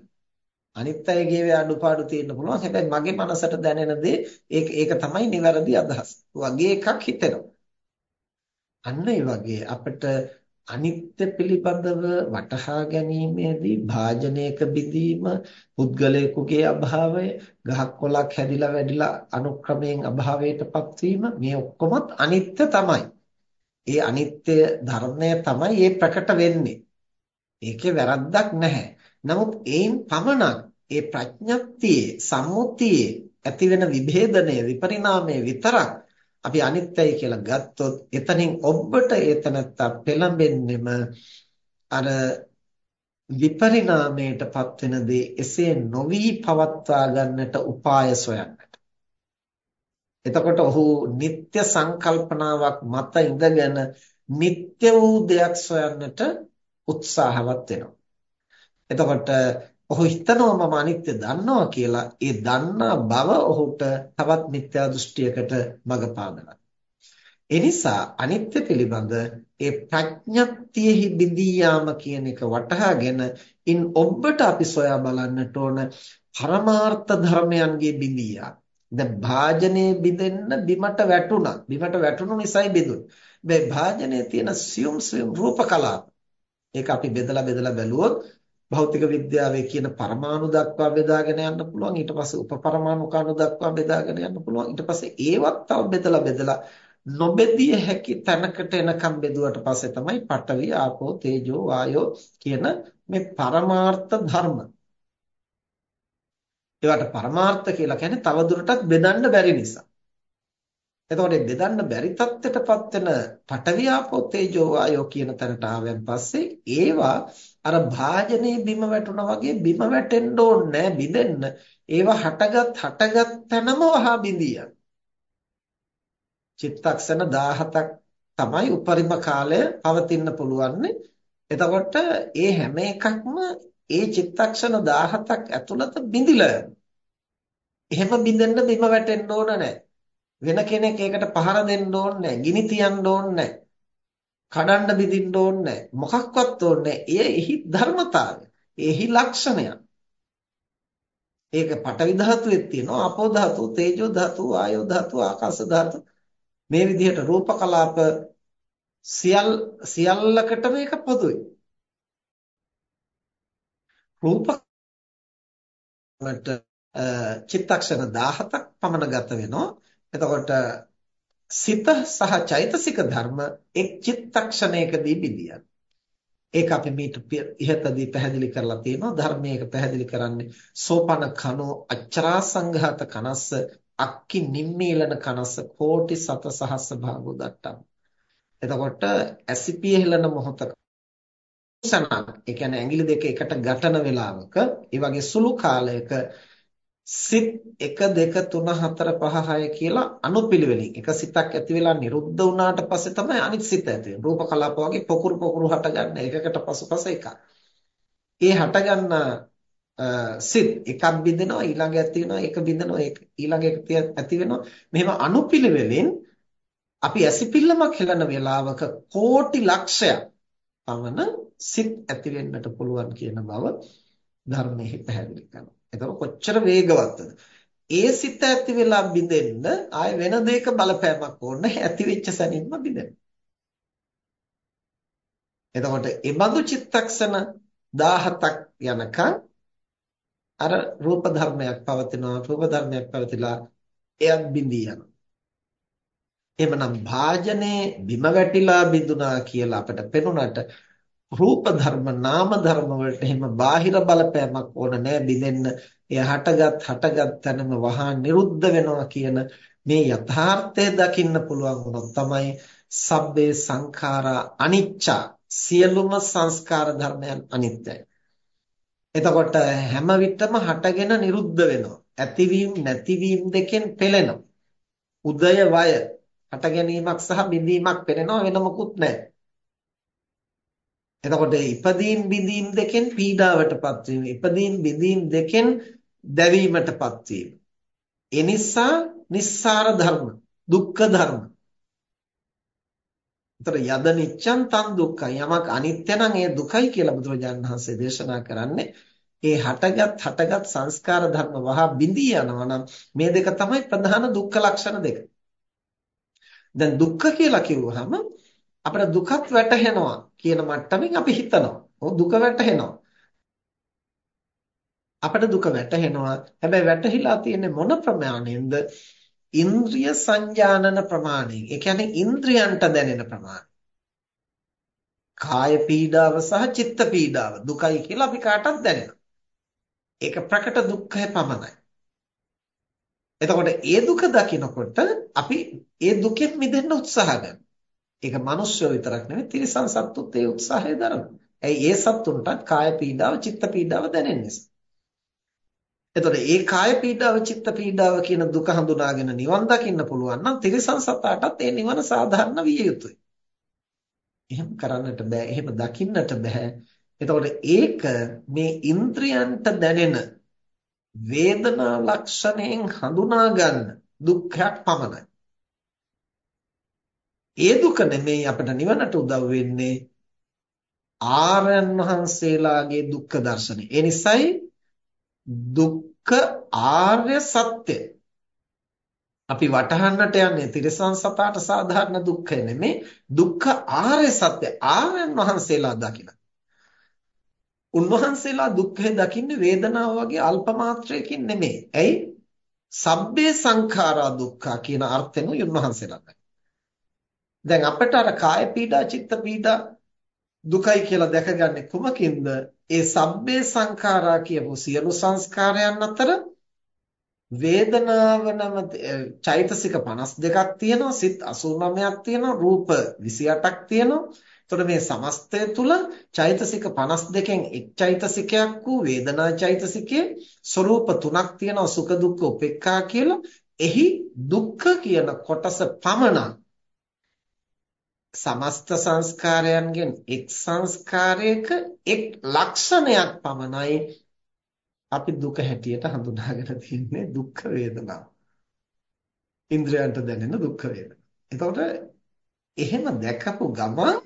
අනිත් අයගේ අඩුපාඩු තියෙන්න පුළුවන්. හැබැයි මගේ මනසට දැනෙන දේ ඒක ඒක තමයි නිවැරදි අදහස. වගේ එකක් හිතෙනවා. අන්න ඒ වගේ අපිට අනිත්‍ය පිළිබඳව වටහා ගැනීමේදී භාජනයක බිඳීම පුද්ගලයෙකුගේ අභාවය ගහක් කොළක් හැදිලා වැඩිලා අනුක්‍රමයෙන් අභාවයටපත් වීම මේ ඔක්කොමත් අනිත්‍ය තමයි. ඒ අනිත්‍ය ධර්මය තමයි මේ ප්‍රකට වෙන්නේ. ඒකේ වැරද්දක් නැහැ. නමුත් ඒන් පමණක් ඒ ප්‍රඥප්තියේ සම්මුතියේ ඇතිවෙන විභේදනය විපරිණාමය විතරක් අපි අනිත්‍යයි කියලා ගත්තොත් එතනින් ඔබට ඒතනත්ත පෙළඹෙන්නෙම අර විපරිණාමයටපත් වෙන දේ එසේ නොවි පවත්වා ගන්නට උපාය සොයන්නට. එතකොට ඔහු නিত্য සංකල්පනාවක් මත ඉඳගෙන නিত্য වූ දෙයක් සොයන්නට උත්සාහවත් වෙනවා. එතකොට ඔහු හිතනවා මම අනිත්‍ය දන්නවා කියලා ඒ දන්නා බව ඔහුට තවත් මිත්‍යා දෘෂ්ටියකට මඟ පාදනවා. ඒ නිසා අනිත්‍ය පිළිබඳ ඒ ප්‍රඥප්තියෙහි බිඳී යාම කියන එක වටහාගෙන ඉන් ඔබට අපි සොයා බලන්නට ඕන පරමාර්ථ ධර්මයන්ගේ බිඳී යාම. දැන් භාජනයේ බිඳෙන්න බිමට වැටුණා. බිමට වැටුණු නිසායි බිඳුනේ. මේ භාජනයේ තියෙන සියුම් සියුම් රූප කලාප. ඒක අපි බෙදලා බෙදලා බැලුවොත් භෞතික විද්‍යාවේ කියන පරමාණු දක්වා බෙදාගෙන යන්න පුළුවන්. ඊට පස්සේ උපපරමාණු කණු දක්වා බෙදාගෙන යන්න පුළුවන්. ඊට පස්සේ ඒවත් තව බෙදලා බෙදලා නොබෙදිය හැකි තැනකට එනකම් බෙදුවට පස්සේ තමයි පඨවි ආපෝ තේජෝ වායෝ කියන මේ පරමාර්ථ ධර්ම. ඒවට පරමාර්ථ කියලා කියන්නේ තවදුරටත් බෙදන්න බැරි නිසා. එතකොට බෙදන්න බැරි තත්ත්වයටපත් වෙන පඨවි ආපෝ තේජෝ වායෝ කියන තැනට ආවෙන් පස්සේ ඒවා අර භාජනයේ බිම වැටුණා වගේ බිම වැටෙන්න ඕනේ බිඳෙන්න ඒවා හටගත් හටගත් තැනම වහා බිඳිය. චිත්තක්ෂණ 17ක් තමයි උපරිම කාලය පවතින්න පුළුවන්නේ. එතකොට ඒ හැම එකක්ම ඒ චිත්තක්ෂණ 17ක් ඇතුළත බිඳිලා එහෙම බිඳෙන්න බිම වැටෙන්න ඕන නැහැ. වෙන කෙනෙක් ඒකට පහර දෙන්න ඕනේ නැහැ. ගිනි තියන්න ඕනේ නැහැ. කඩන්න බිඳින්න ඕනේ නැහැ. මොකක්වත් ඕනේ නැහැ. එහි ධර්මතාවය. එහි ලක්ෂණය. ඒක පටවි ධාතුවේ තියෙනවා. අපෝ ධාතු, තේජෝ ධාතු, ආයෝ ධාතු, ආකාශ ධාතු. මේ විදිහට රූප කලාප සියල් සියල්ලකට මේක පොදුයි. රූප චිත්තක්ෂණ 17ක් පමණ ගත වෙනවා. එතකොට සිත සහ චෛතසික ධර්ම එක් චිත්තක්ෂණයකදී බිඳියන. ඒක අපි මීට ඉහතදී පැහැදිලි කරලා තියෙනවා ධර්මයක පැහැදිලි කරන්නේ සෝපන කනෝ අච්චරා සංඝාත කනස්ස අක්කි නිම්මීලන කනස්ස කෝටි සත සහස්ස භාගෝ දට්ටම්. එතකොට ඇසිපිය හෙලන මොහොතක සනක් ඒ කියන්නේ ඇඟිලි දෙක එකට ගැටෙන වෙලාවක ඒ වගේ සුළු කාලයක සිත් 1 2 3 4 5 6 කියලා අනුපිළිවෙලින් එක සිතක් ඇති වෙලා නිරුද්ධ වුණාට පස්සේ තමයි අනිත් සිත ඇති වෙන්නේ. රූප කලාප වගේ පොකුරු පොකුරු හටගන්න එකකට පසුපස එකක්. ඒ හටගන්න සිත් එකක් බිඳෙනවා ඊළඟ ඇති වෙනවා ඒක බිඳෙනවා ඒක ඊළඟ එක ඇති වෙනවා. මෙහෙම අනුපිළිවෙලින් අපි ඇසිපිල්ලමක් හෙලන වෙලාවක කෝටි ලක්ෂයක් පමණ සිත් ඇති වෙන්නට පුළුවන් කියන බව ධර්මයේ පැහැදිලි කරනවා. එතකොට කොච්චර වේගවත්ද? ඒ සිත ඇති වෙලා බිඳෙන්න ආය වෙන දෙයක බලපෑමක් ඕන ඇති වෙච්ච සැනින්ම බිඳෙනවා. එතකොට ඒ බඳු චිත්තක්ෂණ 17ක් යනකම් අර රූප ධර්මයක් පවතිනවා රූප ධර්මයක් පවතිලා එයත් බිඳී යනවා එහෙමනම් භාජනේ බිම වැටිලා බිඳුනා කියලා අපිට පෙනුනට රූප ධර්ම නාම ධර්ම වලට එහෙම බාහිර බලපෑමක් ඕන නැහැ බිඳෙන්න එය හටගත් හටගත් තැනම වහා නිරුද්ධ වෙනවා කියන මේ යථාර්ථය දකින්න පුළුවන් වුණොත් තමයි සබ්බේ සංඛාරා අනිච්චා සියලුම සංස්කාර ධර්මයන් අනිත්‍යයි. එතකොට හැම විටම හටගෙන නිරුද්ධ වෙනවා. ඇතිවීම නැතිවීම දෙකෙන් පෙළෙනවා. උදය වය හට ගැනීමක් සහ බිඳීමක් පෙනෙනවා වෙන මොකුත් නැහැ. එතකොට ඉපදීන් බිඳීම් දෙකෙන් පීඩාවටපත් වීම, ඉපදීන් බිඳීම් දෙකෙන් දැවීමටපත් වීම. ඒ නිසා නිස්සාර ධර්ම, දුක්ඛ ධර්ම. ඒතර යද නිච්ඡන් තන් දුක්ඛයි. යමක් අනිත්‍ය නම් ඒ දුකයි කියලා බුදුරජාණන් වහන්සේ දේශනා කරන්නේ. ඒ හටගත් හටගත් සංස්කාර ධර්ම වහා බිඳී යනවා නම් මේ දෙක තමයි ප්‍රධාන දුක්ඛ ලක්ෂණ දෙක. දැන් දුක්ඛ කියලා කිව්වහම අපිට දුකත් වැටහෙනවා කියන මට්ටමින් අපි හිතනවා. ඔව් දුක වැටහෙනවා. අපිට දුක වැටහෙනවා. හැබැයි වැටහිලා තියෙන්නේ මොන ප්‍රමාණයෙන්ද? ඉන්ද්‍රිය සංජානන ප්‍රමාණයෙන්. ඒ කියන්නේ ඉන්ද්‍රියන්ට දැනෙන ප්‍රමාණය. කාය පීඩාව සහ චිත්ත පීඩාව දුකයි කියලා අපි කාටත් දැනෙනවා. ඒක ප්‍රකට දුක්ඛය පමණයි. එතකොට ඒ දුක දකිනකොට අපි ඒ දුකෙන් මිදෙන්න උත්සාහ කරනවා. ඒක මනුෂ්‍ය විතරක් නෙවෙයි තිරිසන් සත්තුත් ඒ උත්සාහය දරනවා. ඇයි ඒ සත්තුන්ටත් කාය පීඩාව, චිත්ත පීඩාව දැනෙන නිසා. එතකොට ඒ කාය පීඩාව, චිත්ත පීඩාව කියන දුක හඳුනාගෙන නිවන් දකින්න පුළුවන් නම් තිරිසන් සතාටත් ඒ නිවන සාධාරණ විය යුතුයි. එහෙම කරන්නට බෑ. එහෙම දකින්නට බෑ. එතකොට ඒක මේ ඉන්ද්‍රයන්ට දැනෙන වේදනා ලක්ෂණයෙන් හඳුනා ගන්න දුක්ඛයක් පමණයි. ඒ දුක නෙමෙයි අපිට නිවනට උදව් වෙන්නේ ආර්යයන් වහන්සේලාගේ දුක්ඛ දර්ශනය. ඒ නිසායි දුක්ඛ ආර්ය සත්‍ය අපි වටහන්නට යන්නේ තිරසං සතාට සාධාරණ දුක්ඛය නෙමෙයි දුක්ඛ ආර්ය සත්‍ය ආර්යයන් වහන්සේලා දකින. උන්වහන්සේලා දුක්ඛය දකින්නේ වේදනාව වගේ අල්ප මාත්‍රයකින් නෙමෙයි. ඇයි? සබ්බේ සංඛාරා දුක්ඛ කියන අර්ථෙන් උන්වහන්සේලා දැන් අපිට අර කාය පීඩා, චිත්ත පීඩා දුකයි කියලා දැකගන්නේ කුමකින්ද? ඒ සබ්බේ සංඛාරා කියපු සියලු සංස්කාරයන් අතර වේදනාව නම් චෛතසික 52ක් තියෙනවා, සිත් 89ක් තියෙනවා, රූප 28ක් තියෙනවා. එතකොට මේ සමස්තය තුල චෛතසික 52කින් එක් චෛතසිකයක් වූ වේදනා චෛතසිකයේ ස්වરૂප තුනක් තියෙනවා සුඛ දුක්ඛ උපේක්ඛා කියලා. එහි දුක්ඛ කියන කොටස පමණක් සමස්ත සංස්කාරයන්ගෙන් එක් සංස්කාරයක එක් ලක්ෂණයක් පමණයි අපි දුක හැටියට හඳුනාගෙන තින්නේ දුක්ඛ වේදනාව. ඉන්ද්‍රයන්ට දැනෙන දුක්ඛ වේදනා. එතකොට එහෙම දැකපු ගමන්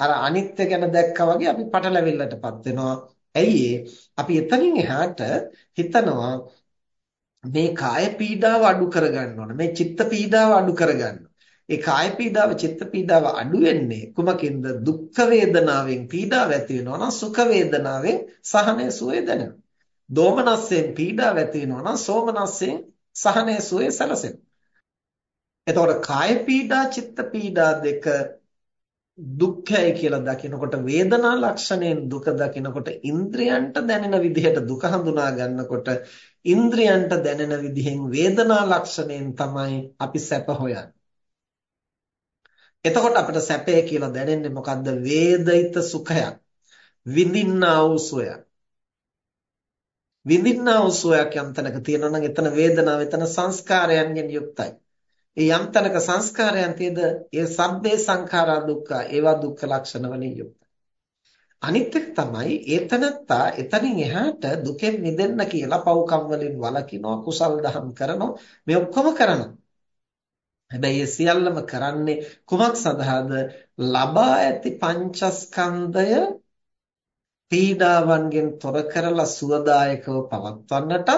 අර අනිත්‍ය ගැන දැක්කා වගේ අපි පටලැවිල්ලටපත් වෙනවා. ඇයි අපි එතනින් එහාට හිතනවා මේ කාය පීඩාව අඩු කරගන්න ඕන. මේ චිත්ත පීඩාව අඩු කරගන්න. ඒ කාය පීඩාව චිත්ත පීඩාව අඩු වෙන්නේ කුමකින්ද? දුක්ඛ වේදනාවෙන් පීඩාව ඇති වෙනවා නම් සුඛ වේදනාවෙන් සහනය සුවය දැනෙනවා. දෝමනස්යෙන් පීඩාව ඇති වෙනවා නම් සෝමනස්යෙන් සහනය සුවය සැලසෙනවා. එතකොට කාය පීඩා චිත්ත පීඩා දෙක දුක්ඛයි කියලා දකිනකොට වේදනා ලක්ෂණයෙන් දුක දකිනකොට ඉන්ද්‍රයන්ට දැනෙන විදිහට දුක හඳුනා ගන්නකොට ඉන්ද්‍රයන්ට දැනෙන විදිහෙන් වේදනා ලක්ෂණයෙන් තමයි අපි සැප හොයන්නේ. එතකොට අපිට සැපය කියලා දැනෙන්නේ මොකද්ද? වේදිත සුඛයක්. විඳින්නා වූ සුවයක්. විඳින්නා වූ සුවයක් යම් තැනක තියෙනවා නම් එතන වේදනාව එතන සංස්කාරයන්ගෙන් යුක්තයි. ඒ යම් තැනක සංස්කාරයන් තියද ඒ සබ්බේ සංඛාරා දුක්ඛ ඒවා දුක්ඛ ලක්ෂණ වලින් යුක්තයි. අනිත් එක තමයි ඒතනත්තා එතනින් එහාට දුකෙන් මිදෙන්න කියලා පව්කම් වලින් වළකිනවා කුසල් දහම් කරනවා මේ ඔක්කොම කරනවා. හැබැයි ඒ සියල්ලම කරන්නේ කුමක් සඳහාද? ලබා ඇති පංචස්කන්ධය පීඩාවන්ගෙන් තොර කරලා සුවදායකව පවත්වන්නටත්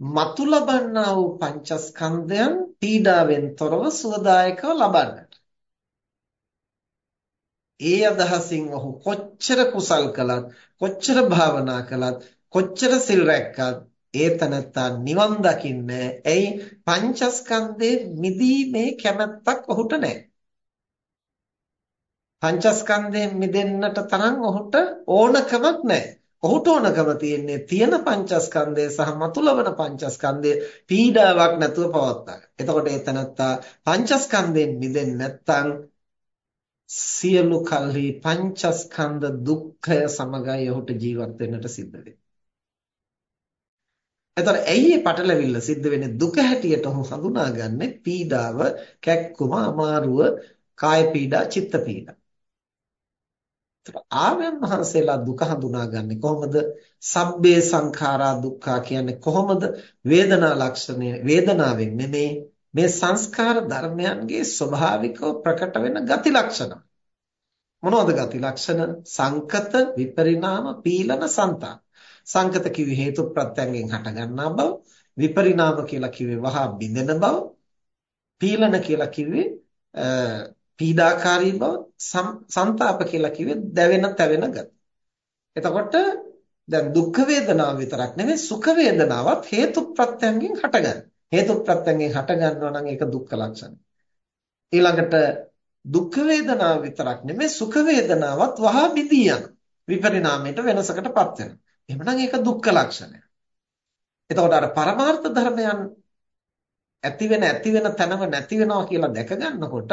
මතු ලබන්නා වූ පංචස්කන්ධයන් පීඩාවෙන් තොරව සුවදායකව ලබන්නට. ඒ අදහසින් ඔහු කොච්චර කුසල් කළත් කොච්චර භාවනා කළත් කොච්චර සිල් රැක්කත් ඒ තනත්තා නිවන් දකින්නේ ඇයි පංචස්කන්ධේ මිදීමේ කැමැත්තක් ඔහුට නැහැ පංචස්කන්ධයෙන් මිදෙන්නට තරම් ඔහුට ඕනකමක් නැහැ ඔහුට ඕනකම තියෙන්නේ තියෙන පංචස්කන්ධය සහ මතුලවන පංචස්කන්ධය පීඩාවක් නැතුව පවත්වා ගන්න. එතකොට ඒ තනත්තා පංචස්කන්ධයෙන් මිදෙන්නේ නැත්නම් සියලු කල්හි පංචස්කන්ධ දුක්ඛය සමගයි ඔහුට ජීවත් වෙන්නට සිද්ධ වෙන්නේ. එතකොට ඇයි මේ පටලැවිල්ල සිද්ධ වෙන්නේ දුක හැටියට ඔහු හඳුනාගන්නේ පීඩාව, කැක්කුම, අමාරුව, කාය පීඩා, චිත්ත පීඩා. ආර්යයන් වහන්සේලා දුක හඳුනාගන්නේ කොහොමද? සබ්බේ සංඛාරා දුක්ඛා කියන්නේ කොහොමද? වේදනා ලක්ෂණය වේදනාවෙන් නෙමේ මේ සංස්කාර ධර්මයන්ගේ ස්වභාවිකව ප්‍රකට වෙන ගති ලක්ෂණ. මොනවද ගති ලක්ෂණ? සංකත, විපරිණාම, පීලන, සන්තාන. සංකත කිවි හේතු ප්‍රත්‍යයෙන් හටගන්නා බව, විපරිණාම කියලා කිව්වේ වහා බිඳෙන බව, පීලන කියලා කිව්වේ පීඩාකාරී බව සංతాප කියලා කිව්වේ දැවෙන තැවෙන ගති. එතකොට දැන් දුක් වේදනාව විතරක් නෙමෙයි සුඛ වේදනාවත් හේතු ප්‍රත්‍යයෙන් හටගන්න. හේතු ප්‍රත්‍යයෙන් හටගන්නවා නම් ඒක දුක්ඛ ලක්ෂණය. ඊළඟට දුක් වේදනාව විතරක් නෙමෙයි සුඛ වේදනාවත් වහා බිදී යන විපරිණාමයට වෙනසකටපත් වෙනවා. එහෙමනම් ඒක දුක්ඛ ලක්ෂණය. එතකොට අර පරමාර්ථ ධර්මයන් ඇති වෙන ඇති වෙන තැනම නැති වෙනවා කියලා දැක ගන්නකොට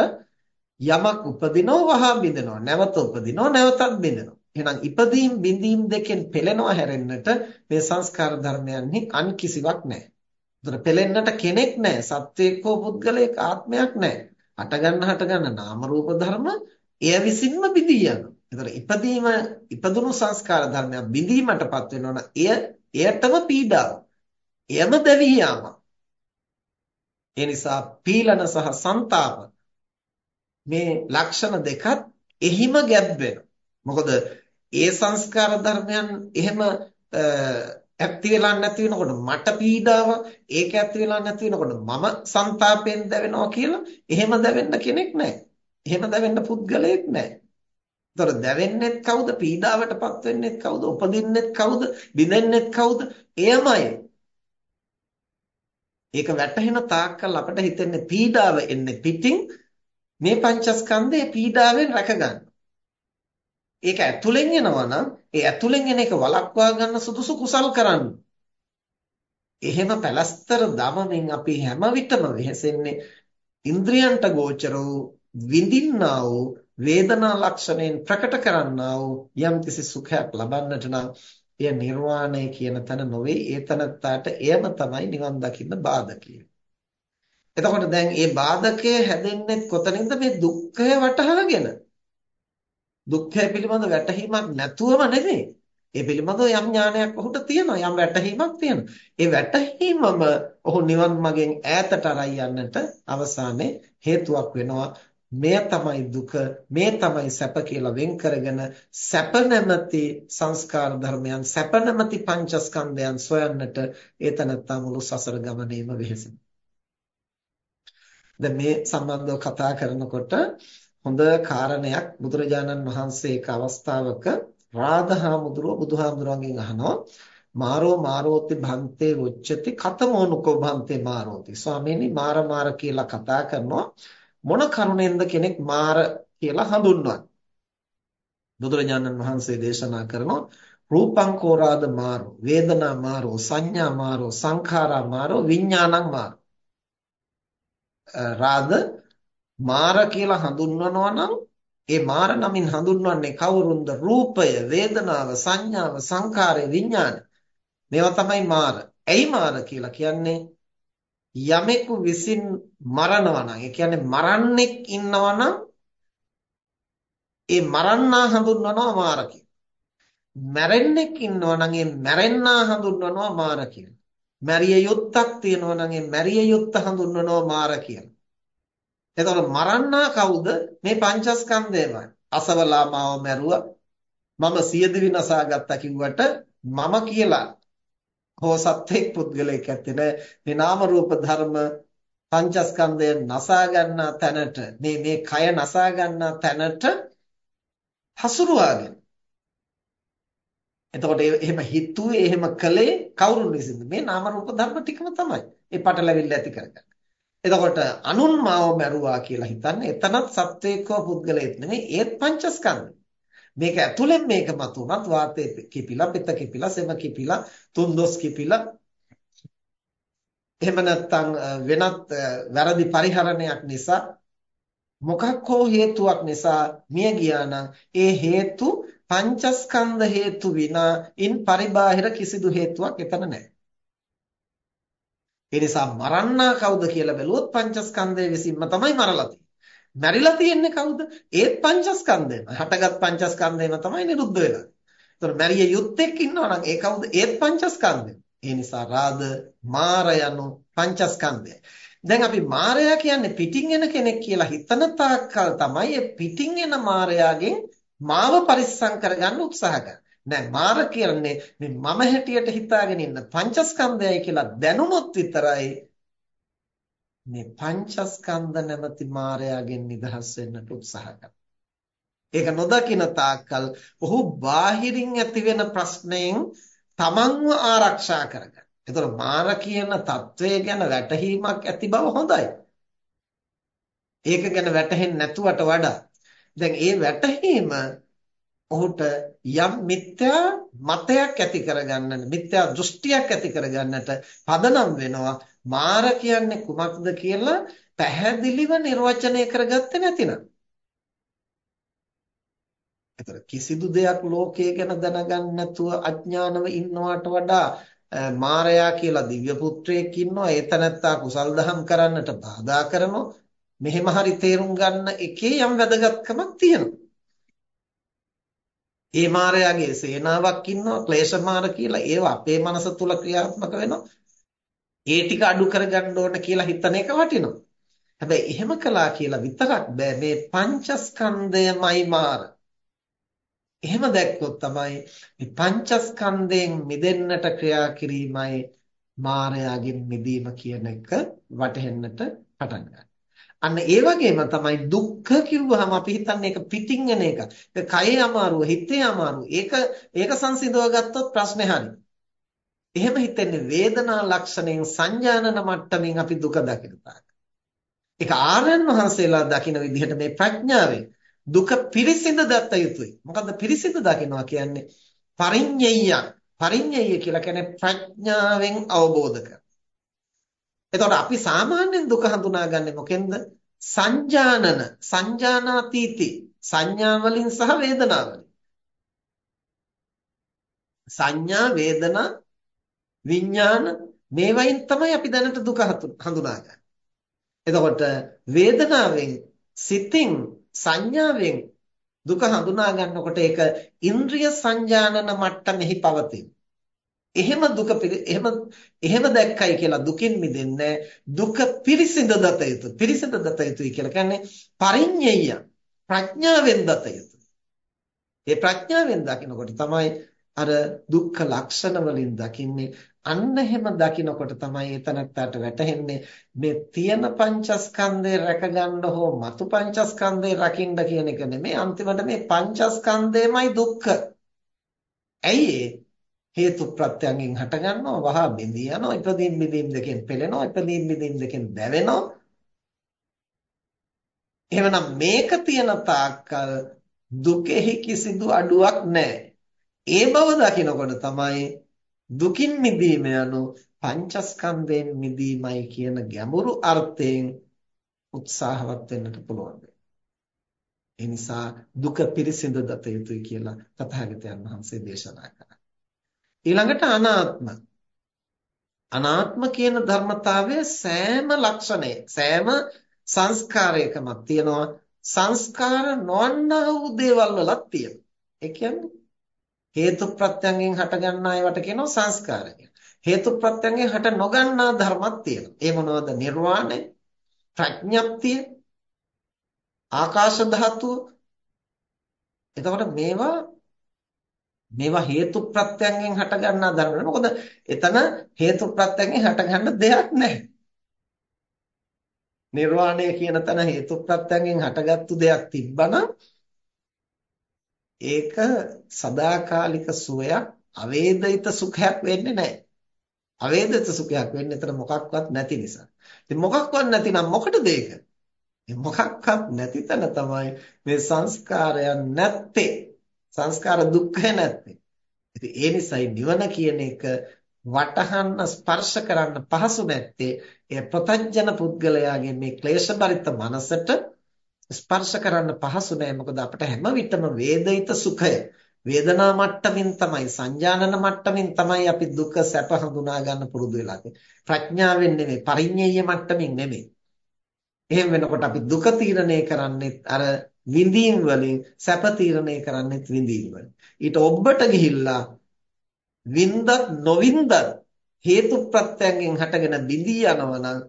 යමක් උපදිනව වහා බිඳිනවා නැවත උපදිනව නැවතත් බිඳිනවා එහෙනම් ඉපදීම් බිඳීම් දෙකෙන් පෙළෙනව හැරෙන්නට මේ සංස්කාර ධර්මයන්හි අන් කිසිවක් නැහැ. උතර පෙළෙන්නට කෙනෙක් නැහැ. සත්වයකෝ පුද්ගලයක ආත්මයක් නැහැ. හටගන්න හටගන්න නාම රූප ධර්ම එය විසින්ම බිඳී යනවා. එතකොට ඉපදීම ඉපදුණු සංස්කාර ධර්මයක් බිඳීමටපත් වෙනවනම් එය එයටම පීඩාව. එයම දැවී යාමක්. ඒ නිසා පීලන සහ ਸੰతాප මේ ලක්ෂණ දෙකත් එහිම ගැබ් වෙනවා. මොකද ඒ සංස්කාර ධර්මයන් එහෙම ඇත්ති වෙලා නැති වෙනකොට මට පීඩාව ඒක ඇත්ති වෙලා නැති වෙනකොට මම ਸੰతాපයෙන් දැවෙනවා කියලා එහෙම දැවෙන්න කෙනෙක් නැහැ. එහෙම දැවෙන්න පුද්ගලයෙක් නැහැ. ඒතර දැවෙන්නෙත් කවුද? පීඩාවටපත් වෙන්නෙත් කවුද? උපදින්නෙත් කවුද? බිඳෙන්නෙත් කවුද? එයමයි. ඒක වැටහෙන තාක්කල් අපිට හිතෙන්නේ පීඩාව එන්නේ පිටින් මේ පංචස්කන්ධයේ පීඩාවෙන් රැකගන්න. ඒක ඇතුලෙන් එනවා නම් ඒ ඇතුලෙන් එන එක වළක්වා ගන්න සුදුසු කුසල් කරන්න. එහෙම පැලස්තර දමමින් අපි හැම විටම වෙහෙසෙන්නේ ඉන්ද්‍රියන්ට ගෝචර වූ විඳින්නා වූ වේදනා ලක්ෂණයෙන් ප්‍රකට කරන්නා වූ යම්කිසි සුඛයක් ලබන්නට නම් එය නිර්වාණය කියන තැන නොවේ. ඒ තනත්තාට එයම තමයි නිවන් දකින්න බාධකය. එතකොට දැන් මේ බාධකය හැදෙන්නේ කොතනින්ද? මේ දුක්ඛය වටහාගෙන. දුක්ඛය පිළිබඳ වැටහීමක් නැතුවම නෙමෙයි. ඒ පිළිබඳව යම් ඥානයක් ඔහුට තියෙනවා. යම් වැටහීමක් තියෙනවා. ඒ වැටහීමම ඔහු නිවන් මගෙන් ඈතට අරයි යන්නට අවසානයේ හේතුවක් වෙනවා. මෙය තමයි දුක මේ තමයි සැප කියලා වෙන් කරගෙන සැප නැමැති සංස්කාර ධර්මයන් සැප නැමැති පංචස්කන්ධයන් සොයන්නට ඒතනත්තා මුළු සසර ගමනේම වෙහෙසෙනවා. දැන් මේ සම්බන්ධව කතා කරනකොට හොඳ කාරණයක් බුදුරජාණන් වහන්සේ එක අවස්ථාවක රාධහාමුදුරුව බුදුහාමුදුරන්ගෙන් අහනවා. මාරෝ මාරෝති භන්තේ උච්චති කතමෝනුකෝ භන්තේ මාරෝති. ස්වාමීනි මාර මාර කියලා කතා කරනවා. මොන කරුණෙන්ද කෙනෙක් මාර කියලා හඳුන්වන්නේ බුදුරජාණන් වහන්සේ දේශනා කරනවා රූපං කෝරාද මාරෝ වේදනා මාරෝ සංඥා මාරෝ සංඛාරා මාරෝ විඥානං මාරෝ රාද මාර කියලා හඳුන්වනවා නම් ඒ මාර නමින් හඳුන්වන්නේ කවුරුන්ද? රූපය, වේදනාව, සංඥාව, සංකාරය, විඥාන. මේවා තමයි මාර. ඇයි මාර කියලා කියන්නේ? යමෙකු විසින් මරනවා නම්, ඒ කියන්නේ මරන්නෙක් ඉන්නවා නම් ඒ මරන්නා හඳුන්වනවා මාර කියලා. මැරෙන්නෙක් ඉන්නවා නම් ඒ මැරෙන්නා හඳුන්වනවා මාර කියලා. මැරිය යුත්තක් තියෙනවා නම් ඒ මැරිය යුත්ත හඳුන්වනවා මාර කියලා. එතකොට මරන්නා කවුද? මේ පංචස්කන්ධයමයි. අසවලා මාව මැරුවා. මම සියදිවි නසා ගත්තා කිව්වට මම කියලා හෝ සත්‍යෙක් පුද්ගලයෙක් ඇත්තේ මේ නාම රූප ධර්ම පංචස්කන්ධය නසා ගන්නා තැනට මේ මේ කය නසා ගන්නා තැනට හසුරුවාගෙන. එතකොට එහෙම හිතුවේ එහෙම කළේ කවුරුන් විසින්ද? මේ නාම රූප ධර්ම ටිකම තමයි. ඒ පටලැවිල්ල ඇති කරගන්න. එතකොට අනුන් මාව මැරුවා කියලා හිතන්නේ එතනත් සත්වයකව පුද්ගලයෙක් නෙමෙයි ඒත් පංචස්කන්ධය. මේක ඇතුලෙන් මේක මතුනත් වාතය කිපිලා, පිත කිපිලා, සෙම කිපිලා, තුන්දොස් කිපිලා එහෙම නැත්නම් වෙනත් වැරදි පරිහරණයක් නිසා මොකක් හෝ හේතුවක් නිසා මිය ගියා නම් ඒ හේතු පංචස්කන්ධ හේතු විනා ඉන් පරිබාහිර කිසිදු හේතුවක් එතන නැහැ. ඒ නිසා මරන්නා කවුද කියලා බැලුවොත් පංචස්කන්ධය විසින්ම තමයි මරලා තියෙන්නේ. මැරිලා තියෙන්නේ කවුද? ඒත් පංචස්කන්ධයම. හටගත් පංචස්කන්ධයම තමයි නිරුද්ධ වෙලා. ඒතර මැරිය යුත්තේක් ඉන්නවා නම් ඒ කවුද? ඒත් පංචස්කන්ධය. ඒ නිසා රාද මාර යනු පංචස්කන්ධය. දැන් අපි මාරයා කියන්නේ පිටින් එන කෙනෙක් කියලා හිතන තාක්කල් තමයි ඒ පිටින් එන මාරයාගෙන් මාව පරිස්සම් කරගන්න උත්සාහ කරන්නේ. නෑ මාර කියන්නේ මේ මම හැටියට හිතාගෙන ඉන්න පංචස්කන්ධයයි කියලා දැනුනොත් විතරයි මේ පංචස්කන්ධ නැමැති මායාවෙන් නිදහස් වෙන්නට උත්සාහ ඒක නොදකින තාක්කල් ඔහු බාහිරින් ඇතිවෙන ප්‍රශ්නයෙන් තමන්ව ආරක්ෂා කරගන්න. ඒතර මාර කියන తත්වය ගැන වැටහීමක් ඇති බව හොඳයි. ඒක ගැන වැටහෙන්නේ නැතුවට වඩා දැන් ඒ වැටහීම ඔහුට යම් මිත්‍යා මතයක් ඇති කරගන්නට මිත්‍යා දෘෂ්ටියක් ඇති කරගන්නට පදනම් වෙනවා මාර කියන්නේ කුමක්ද කියලා පැහැදිලිව නිර්වචනය කරගත්තේ නැතිනම්. එතන කිසිදු දෙයක් ලෝකයේ ගැන දැනගන්න නැතුව අඥානව ඉන්නවට වඩා මාරයා කියලා දිව්‍ය පුත්‍රයෙක් ඉන්නවා ඒ තනත්තා කුසල් දහම් කරන්නට බාධා කරනවා. මෙහෙම හරි තේරුම් ගන්න එකේ යම් වැදගත්කමක් තියෙනවා. ඒ මාරයාගේ සේනාවක් ඉන්නවා ක්ලේශ මාර කියලා. ඒවා අපේ මනස තුල ක්‍රියාත්මක වෙනවා. ඒ ටික අඩු කරගන්න ඕන කියලා හිතන එක වටිනවා. හැබැයි එහෙම කළා කියලා විතරක් බෑ මේ පංචස්කන්ධයමයි මාර. එහෙම දැක්කොත් තමයි මේ පංචස්කන්ධයෙන් මිදෙන්නට ක්‍රියා කිරීමයි මායාවෙන් මිදීම කියන එක වටහෙන්නට පටන් ගන්නවා. අන්න ඒ වගේම තමයි දුක්ඛ කිව්වහම අපි හිතන්නේ ඒක පිටින් එන එක. ඒක කයේ අමාරුව, හිතේ අමාරුව. ඒක ඒක සංසිඳව ගත්තොත් ප්‍රශ්නේ හරි. එහෙම හිතන්නේ වේදනා ලක්ෂණයෙන් සංජානන මට්ටමින් අපි දුක දකින තාක්. ඒක ආර්යයන් වහන්සේලා දකින විදිහට මේ ප්‍රඥාවෙන් දුක පිරිසිඳ දත්ත යුතුයි. මොකද්ද පිරිසිඳ දකිනවා කියන්නේ? පරිඤ්ඤය. පරිඤ්ඤය කියලා කියන්නේ ප්‍රඥාවෙන් අවබෝධ කර. එතකොට අපි සාමාන්‍යයෙන් දුක හඳුනාගන්නේ මොකෙන්ද? සංජානන, සංජානාතීති, සංඥා වලින් සහ වේදනා වලින්. සංඥා, වේදනා, විඥාන මේවයින් තමයි අපි දැනට දුක හඳුනාගන්නේ. එතකොට වේදනාවෙන්, සිතින්, සංඥාවෙන් දුක හඳුනා ගන්නකොට ඒක ඉන්ද්‍රිය සංජානන මට්ටමෙහි පවතින. එහෙම දුක එහෙම එහෙම දැක්කයි කියලා දුකින් මිදෙන්නේ දුක පිරිසිඳ දත යුතු පිරිසිඳ දත යුතුයි කියලා කියන්නේ පරිඤ්ඤය ප්‍රඥාවෙන් දත යුතු ඒ ප්‍රඥාවෙන් දකිනකොට තමයි අර දුක්ඛ ලක්ෂණ වලින් දකින්නේ. අන්න එහෙම දකිනකොට තමයි එතනත්තට වැටහෙන්නේ මේ තියෙන පංචස්කන්ධය රැකගන්න හෝ මතු පංචස්කන්ධය රකින්න කියන එක නෙමෙයි. අන්තිමට මේ පංචස්කන්ධයමයි දුක්ඛ. ඇයි හේතු ප්‍රත්‍යයෙන් හට ගන්නවා වහා බිඳී යනවා ඉපදීම් බිඳීම් දෙකෙන් පෙළෙනවා ඉපදීම් බිඳීම් දෙකෙන් දැවෙනවා. එහෙමනම් මේක තියෙන තාක්කල් දුකෙහි කිසිදු අඩුවක් නැහැ. ඒ බව දකිනකොට තමයි දුකින් මිදීම යනු පංචස්කන්ධයෙන් මිදීමයි කියන ගැඹුරු අර්ථයෙන් උත්සාහවත් වෙන්නට පුළුවන්. ඒ නිසා දුක පිරිසිඳ දත යුතුයි කියලා තථාගතයන් වහන්සේ දේශනා කළා. ඊළඟට අනාත්ම අනාත්ම කියන ධර්මතාවය සෑම ලක්ෂණය සෑම සංස්කාරයකම තියෙනවා සංස්කාර නොවන්නා වූ දේවල් වලක් තියෙනවා ඒ කියන්නේ හේතු ප්‍රත්‍යයෙන් හටගන්නා ඒවට කියනවා සංස්කාර හේතු ප්‍රත්‍යයෙන් හට නොගන්නා ධර්මයක් තියෙනවා. ඒ මොනවද? නිර්වාණය ප්‍රඥප්තිය ආකාශ ධාතුව. එතකොට මේවා මේවා හේතු ප්‍රත්‍යයෙන් හටගන්නා ධර්ම මොකද එතන හේතු ප්‍රත්‍යයෙන් හටගන්න දෙයක් නැහැ. නිර්වාණය කියන තැන හේතු ප්‍රත්‍යයෙන් හටගත්තු දෙයක් තිබ්බනම් ඒක සදාකාලික සුවයක් අවේදිත සුඛයක් වෙන්නේ නැහැ. අවේදිත සුඛයක් වෙන්නේ එතන මොකක්වත් නැති නිසා. ඉතින් මොකක්වත් නැතිනම් මොකටද ඒක? මොකක්වත් නැති තැන තමයි මේ සංස්කාරයන් නැත්තේ. සංස්කාර දුක්ඛය නැත්තේ. ඉතින් ඒ නිසායි නිවන කියන එක වටහන්න ස්පර්ශ කරන්න පහසු නැත්තේ ඒ ප්‍රතඥන පුද්ගලයාගේ මේ ක්ලේශබරිත මනසට ස්පර්ශ කරන්න පහසු නෑ. මොකද අපිට හැම විටම වේදිත සුඛය වේදනා මට්ටමින් තමයි සංජානන මට්ටමින් තමයි අපි දුක සැප හඳුනා ගන්න පුරුදු වෙලා ප්‍රඥාවෙන් නෙමෙයි පරිඤ්ඤය මට්ටමින් නෙමෙයි. එහෙම වෙනකොට අපි දුක තීරණය කරන්නේත් අර විඳීම් වලින් සැප තීරණය කරන්නේත් විඳීම් වලින්. ඊට ඔබට ගිහිල්ලා වින්දත් නොවින්දත් හේතු ප්‍රත්‍යයෙන් හටගෙන බිඳී යනවා නම්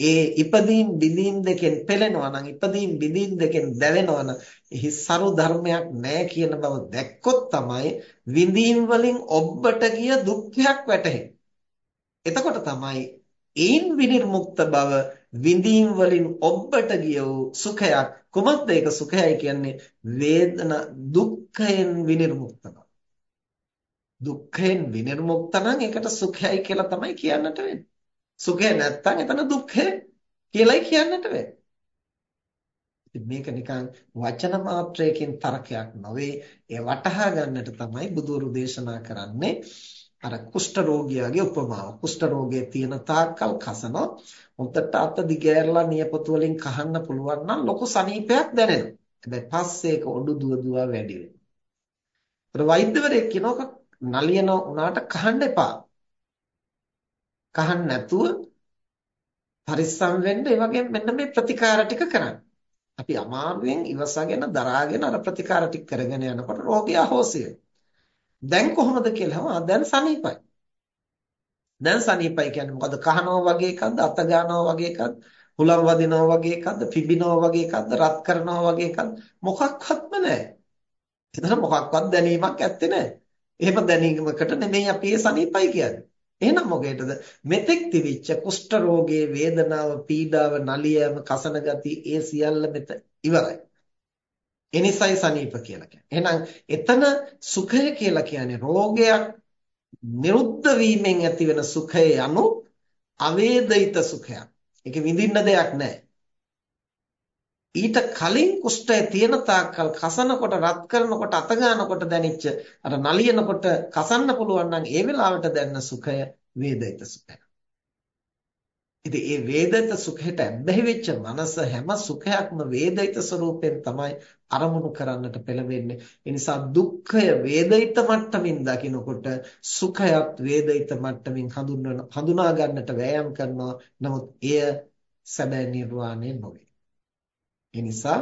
ඒ ඉපදීම් බිඳීම් දෙකෙන් පෙළෙනවා නම් ඉපදීම් බිඳීම් දෙකෙන් දැවෙනවා නම් එහි සරු ධර්මයක් නැහැ කියන බව දැක්කොත් තමයි විඳීම් වලින් ඔබට ගිය දුක්ඛයක් වැටහෙන්නේ. එතකොට තමයි ඒන් විනිර්මුක්ත බව විඳීම් වලින් ඔබට ගිය සුඛයක් කොහොමද ඒක සුඛයයි කියන්නේ වේදනා දුක්ඛයෙන් විනිර්මුක්ත බව. දුක්ඛයෙන් විනිර්මුක්ත නම් ඒකට සුඛයයි කියලා තමයි කියන්නට වෙන්නේ. සුඛය නැත්තම් එතන දුක්ඛය කියලායි කියන්නට වෙන්නේ. මේක නිකන් වචන මාත්‍රයකින් තර්කයක් නොවේ. ඒ වටහා ගන්නට තමයි බුදුරු දේශනා කරන්නේ අර කුෂ්ඨ රෝගියාගේ උපමාව. කුෂ්ඨ රෝගයේ තියෙන තාක්කල් කසනවා. උන්ට අත දිගෑරලා නියපොතු වලින් කහන්න පුළුවන් නම් ලොකු සනීපයක් දැනෙනවා. හැබැයි පස්සේ ඒක ඔඩු දුව දුව වැඩි වෙනවා. වෛද්‍යවරයෙක් කියනවා නලියන උනාට කහන්න එපා. කහන්න නැතුව පරිස්සම් වෙන්න ඒ වගේ මෙන්න මේ ප්‍රතිකාර ටික කරන්න. අපි අමාරුවෙන් ඉවසගෙන දරාගෙන අර ප්‍රතිකාර ටික කරගෙන යනකොට රෝගය අහෝසි දැන් කොහොමද කියලා දැන් සනීපයි. දැන් සනීපයි කියන්නේ මොකද කහනවා වගේ එකක්ද අත ගන්නවා වගේ එකක්ද හුලම් වදිනවා වගේ එකක්ද පිබිනවා වගේ එකක්ද රත් කරනවා වගේ එකක්ද මොකක්වත්ම නැහැ. එතන මොකක්වත් දැනීමක් ඇත්තේ නැහැ. එහෙම දැනීමකට නෙමෙයි අපි ඒ සනීපයි කියන්නේ. එහෙනම් මොකේදද මෙතෙක් තිබිච්ච කුෂ්ඨ රෝගයේ වේදනාව පීඩාව නලියම කසන ගති ඒ සියල්ල මෙත ඉවරයි. එනිසයි සනීප කියලා කියන්නේ. එහෙනම් එතන සුඛය කියලා කියන්නේ රෝගයක් නිරුද්ධ වීමෙන් ඇතිවෙන සුඛය යනු අවේදිත සුඛයක්. ඒක විඳින්න දෙයක් නැහැ. ඊට කලින් කුෂ්ඨය තියෙන තාක්කල් කසනකොට රත් කරනකොට අත ගන්නකොට දැනෙච්ච අර නලියනකොට කසන්න පුළුවන් නම් ඒ වෙලාවට දැනන සුඛය වේදිත සුඛය. ඉතින් මේ වේදිත සුඛයට ඇබ්බැහි වෙච්ච මනස හැම සුඛයක්ම වේදිත ස්වરૂපයෙන් තමයි අරමුණු කරන්නට පෙළඹෙන්නේ. ඒ නිසා දුක්ඛය වේදිත මට්ටමින් දකිනකොට සුඛයත් වේදිත මට්ටමින් හඳුන්වන හඳුනා ගන්නට වෑයම් කරනවා. නමුත් එය සැබෑ නිර්වාණය නොවේ. ඒ නිසා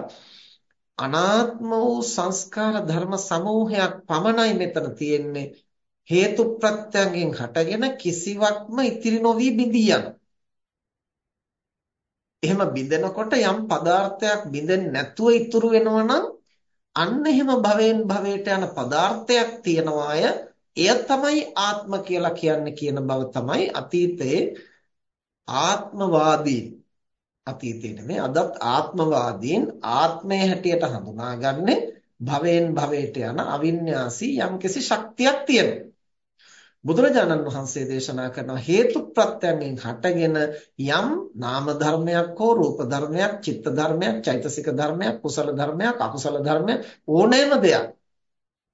අනාත්ම වූ සංස්කාර ධර්ම සමූහයක් පමණයි මෙතන තියෙන්නේ හේතු ප්‍රත්‍යයෙන් හටගෙන කිසිවක්ම ඉතිරි නොවි බිඳී යනවා. එහෙම බිඳෙනකොට යම් පදාර්ථයක් බිඳෙන්නේ නැතුව ඉතුරු වෙනවා නම් අන්න එහෙම භවෙන් භවයට යන පදාර්ථයක් තියනවාය එය තමයි ආත්ම කියලා කියන්නේ කියන බව තමයි අතීතයේ ආත්මවාදී අතීතයේ නෙමෙයි අදත් ආත්මවාදීන් ආත්මය හැටියට හඳුනාගන්නේ භවෙන් භවයට යන අවින්‍යාසී යම්කිසි ශක්තියක් තියෙනවා. බුදුරජාණන් වහන්සේ දේශනා කරන හේතු ප්‍රත්‍යයෙන් හටගෙන යම් නාම ධර්මයක් හෝ රූප ධර්මයක් චිත්ත ධර්මයක් චෛතසික ධර්මයක් කුසල ධර්මයක් අකුසල ධර්මයක් ඕනෑම දෙයක්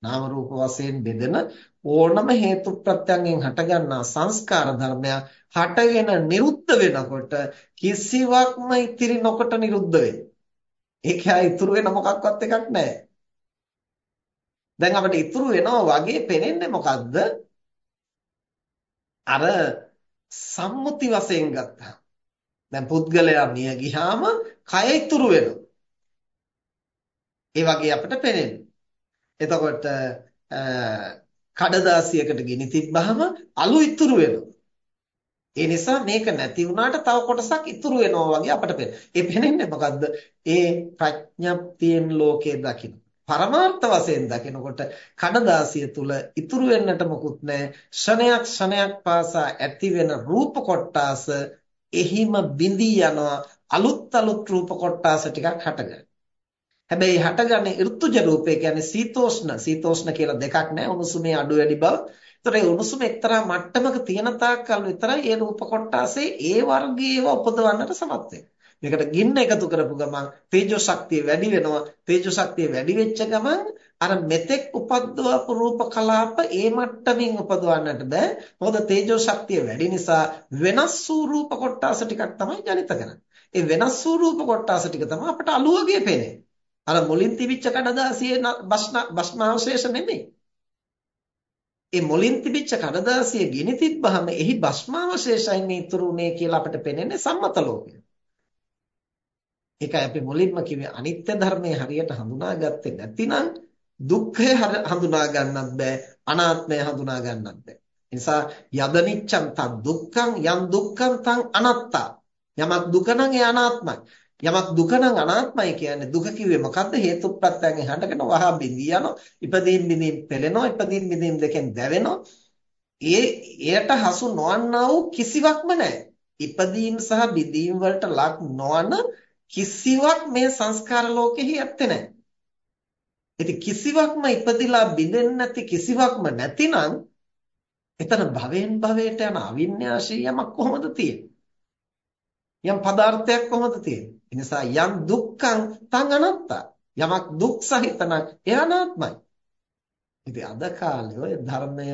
නාම රූප වශයෙන් බෙදෙන ඕනම හේතු ප්‍රත්‍යයෙන් හටගන්නා සංස්කාර ධර්මයක් හටගෙන නිරුද්ධ වෙනකොට කිසිවක්ම ඉතිරි නොකොට නිරුද්ධ වෙන්නේ. ඒක හා ඉතුරු වෙන මොකක්වත් එකක් නැහැ. දැන් අපිට ඉතුරු වෙනවා වගේ පේන්නේ මොකද්ද? අර සම්මුති වශයෙන් ගත්තා. දැන් පුද්ගලයා මිය ගියාම කය ඉතුරු වෙනවා. ඒ වගේ අපිට පේන්නේ. එතකොට කඩදාසියකට ගිනි තිබ්බහම අලු ඉතුරු වෙනවා. ඒ නිසා මේක නැති වුණාට තව කොටසක් ඉතුරු වෙනවා වගේ අපට පේනවා. ඒ පේන්නේ මොකද්ද? ඒ ප්‍රඥප්තියෙන් ලෝකේ දකින්න. පරමාර්ථ වශයෙන් දකිනකොට කඩදාසිය තුල ඉතුරු වෙන්නට මොකුත් නැහැ. ක්ෂණයක් ක්ෂණයක් පාසා ඇති වෙන රූප කොටාස එහිම බිඳී යනවා. අලුත් අලුත් රූප කොටාස ටිකක් හටගන්නවා. හැබැයි හටගන්නේ ඍතුජ රූපේ කියන්නේ සීතෝෂ්ණ සීතෝෂ්ණ කියලා දෙකක් නැහැ උණුසුමේ අඩු වැඩි බව. ඒතර ඒ උණුසුම එක්තරා මට්ටමක තියෙන තාක්කල් විතරයි ඒ රූප කොටාසේ ඒ වර්ගයේව උපදවන්නට සමත් මේකට ගින්න එකතු කරපු ගමන් තේජෝ ශක්තිය වැඩි වෙනවා. තේජෝ ශක්තිය වැඩි වෙච්ච ගමන් අර මෙතෙක් උපද්දවපු රූප කලාප ඒ මට්ටමින් උපදවන්නට බෑ. මොකද තේජෝ ශක්තිය වැඩි නිසා වෙනස් වූ රූප කොටාස ටිකක් තමයි ජනිත කරන්නේ. ඒ වෙනස් වූ රූප කොටාස ටික තමයි අපට අලුවගේ පේන්නේ. අර මුලින් තිබිච්ච කඩදාසියේ භස්මාවශේෂ නෙමෙයි. ඒ මුලින් තිබිච්ච කඩදාසිය ගිනි තිබ්බහම එහි භස්මාවශේෂයන් ඉතුරු උනේ කියලා අපිට පේන්නේ සම්මත ලෝකය. ඒකයි අපි මුලින්ම කිව්වේ අනිත්‍ය ධර්මයේ හරියට හඳුනාගත්තේ නැතිනම් දුක්ඛය හඳුනා ගන්නත් බෑ අනාත්මය හඳුනා ගන්නත් බෑ. නිසා යදනිච්ඡන් තන් දුක්ඛං යම් දුක්ඛං තන් අනත්තා. යමක් දුක නම් ඒ අනාත්මයි. යමක් දුක නම් අනාත්මයි කියන්නේ. දුක කිව්වේ මොකද්ද? හේතුප්‍රත්‍යයෙන් හටගෙන වහා බිඳී යනවා. ඉපදීම් බිඳීම් පෙළෙනවා. ඉපදීම් බිඳීම් දෙකෙන් දැවෙනවා. ඒ එයට හසු නොවන්නා වූ කිසිවක්ම නැහැ. ඉපදීම් සහ බිඳීම් වලට ලක් නොවන කිසිවක් මේ සංස්කාර ලෝකෙහි ඇත්තේ නැහැ. ඉතින් කිසිවක්ම ඉපදිලා බිඳෙන්නේ නැති කිසිවක්ම නැතිනම් එතන භවෙන් භවයට යන අවිඤ්ඤාශී යමක් කොහොමද තියෙන්නේ? යම් පදාර්ථයක් කොහොමද තියෙන්නේ? ඒ නිසා යම් දුක්ඛං තං අනත්තා. යමක් දුක් සහිත නම් එය අනාත්මයි. ඉතින් අද කාලේ ඔය ධර්මය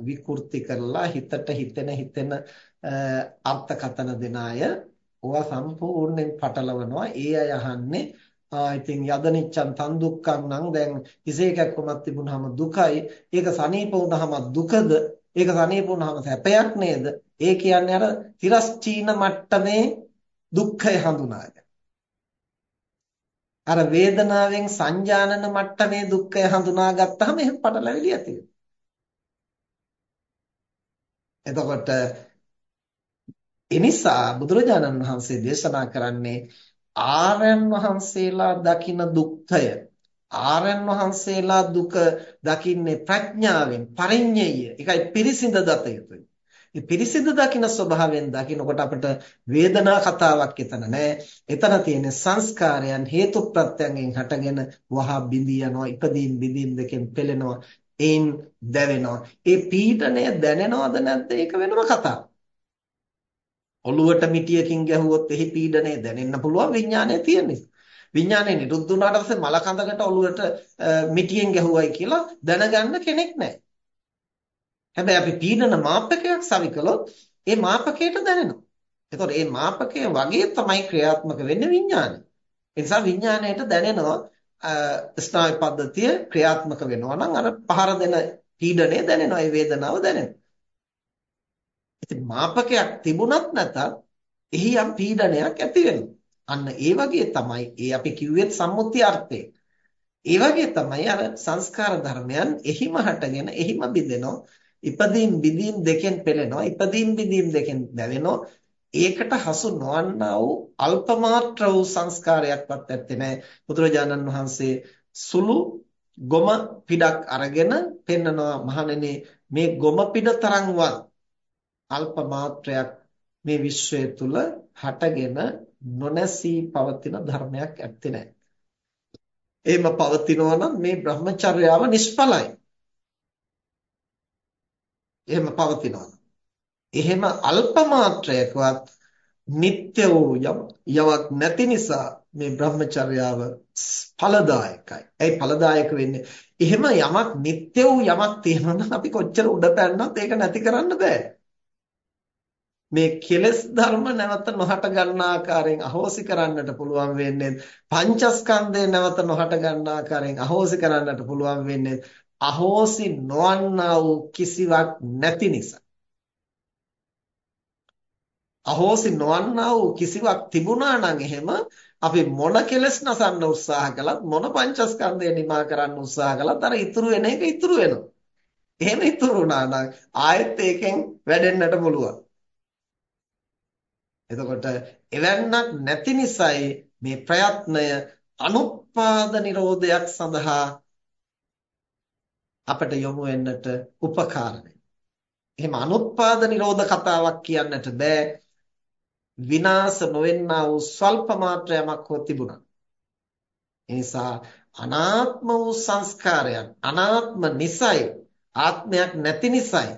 විකෘති කරලා හිතට හිතෙන හිතෙන අර්ථකතන දෙන අය ඕවා සම්පූර්ණයෙන් පටලවනවා. ඒ අය අහන්නේ ආ ඉතින් යදනිච්ඡන් තන් දුක්ඛං නම් දැන් හිසේ කැක්කමක් තිබුණාම දුකයි. ඒක සනීප වුණාම දුකද? ඒක සනීප වුණාම සැපයක් නේද? ඒ කියන්නේ අර තිරස්චීන මට්ටමේ දුක්ඛය හඳුනාගන්න. අර වේදනාවෙන් සංජානන මට්ටමේ දුක්ඛය හඳුනා ගත්තාම එහෙම පටලැවිලි ඇති එතකොට එනිසා බුදුරජාණන් වහන්සේ දේශනා කරන්නේ ආරයන් වහන්සේලා දකින දුක්ඛය ආරයන් වහන්සේලා දුක දකින්නේ ප්‍රඥාවෙන් පරිඤ්ඤය. ඒකයි පිරිසිඳ දත යුතුයි. මේ පිරිසිදු දකින්න ස්වභාවයෙන් දකිනකොට අපිට වේදනා කතාවක් එතන නෑ. එතන තියෙන සංස්කාරයන් හේතු ප්‍රත්‍යයෙන් හටගෙන වහා බිඳී යනවා. ඉපදීන් බිඳීන් දෙකෙන් පෙළෙනවා. ඒන් දැවෙනවා. ඒ පීඩණය දැනෙනවද නැද්ද? ඒක වෙනම කතාවක්. ඔළුවට මිටියකින් ගැහුවොත් එහි පීඩණය දැනෙන්න පුළුවන් විඥානය තියෙන නිසා. විඥානය නිරුද්ධ වුණාට පස්සේ මල කඳකට ඔළුවට මිටියෙන් ගැහුවයි කියලා දැනගන්න කෙනෙක් නැහැ. හැබැයි අපි පීඩන මාපකයක් සවිකලොත් ඒ මාපකයට දැනෙනවා. එතකොට මේ මාපකය වගේ තමයි ක්‍රියාත්මක වෙන්නේ විඥානය. ඒ නිසා විඥාණයට දැනෙනවා ස්නායු පද්ධතිය ක්‍රියාත්මක වෙනවා නම් අර පහර දෙන පීඩනය දැනෙනවා ඒ වේදනාව දැනෙනවා. ඉතින් මාපකයක් තිබුණත් නැතත් එහි යම් පීඩනයක් ඇති වෙනවා. අන්න ඒ වගේ තමයි ඒ අපි කිව්වෙත් සම්මුති අර්ථය. ඒ වගේ තමයි අර සංස්කාර ධර්මයන් එහිම හටගෙන එහිම බිඳෙනවා. ඉපදීම් බිඳීම් දෙකෙන් පෙළෙනවා ඉපදීම් බිඳීම් දෙකෙන් දැවෙනවා ඒකට හසු නොවන්නා වූ අල්ප මාත්‍ර වූ සංස්කාරයක්වත් ඇත්තේ නැහැ බුදුරජාණන් වහන්සේ සුළු ගොම පිටක් අරගෙන පෙන්නනවා මහණෙනි මේ ගොම පිට තරම්වත් අල්ප මාත්‍රයක් මේ විශ්වය තුල හටගෙන නොනැසී පවතින ධර්මයක් ඇත්තේ නැහැ. එහෙම පවතිනවා නම් මේ බ්‍රහ්මචර්යාව නිෂ්ඵලයි. එහෙම පවතිනවා. එහෙම අල්ප මාත්‍රයකවත් නিত্য වූ යමක් නැති නිසා මේ බ්‍රහ්මචර්යාව ඵලදායකයි. ඇයි ඵලදායක වෙන්නේ? එහෙම යමක් නিত্য වූ යමක් තියෙනවා අපි කොච්චර උඩ පැන්නත් ඒක නැති කරන්න බෑ. මේ කෙලෙස් ධර්ම නැවත නොහට ගන්න ආකාරයෙන් අහෝසි කරන්නට පුළුවන් වෙන්නේ පංචස්කන්ධය නැවත නොහට ගන්න ආකාරයෙන් අහෝසි කරන්නට පුළුවන් වෙන්නේ අහෝසි නොවන්නා වූ කිසිවක් නැති නිසා අහෝසි නොවන්නා වූ කිසිවක් තිබුණා නම් එහෙම අපි මොන කෙලස් නසන්න උත්සාහ කළත් මොන පංචස්කන්ධය නිමා කරන්න උත්සාහ කළත් අර ඉතුරු වෙන එක ඉතුරු වෙනවා. එහෙම ඉතුරු වුණා නම් ආයෙත් ඒකෙන් වැඩෙන්නට පුළුවන්. එතකොට එවන්නක් නැති නිසායි මේ ප්‍රයත්නය අනුත්පාද නිරෝධයක් සඳහා අපට යොමු වෙන්නට උපකාර එහෙම අනුත්පාද නිරෝධ කතාවක් කියන්නට බෑ විනාශ නොවෙන්නා වූ ස්වල්ප මාත්‍රයක් හෝ තිබුණා. නිසා අනාත්ම වූ සංස්කාරයන් අනාත්ම නිසයි ආත්මයක් නැති නිසයි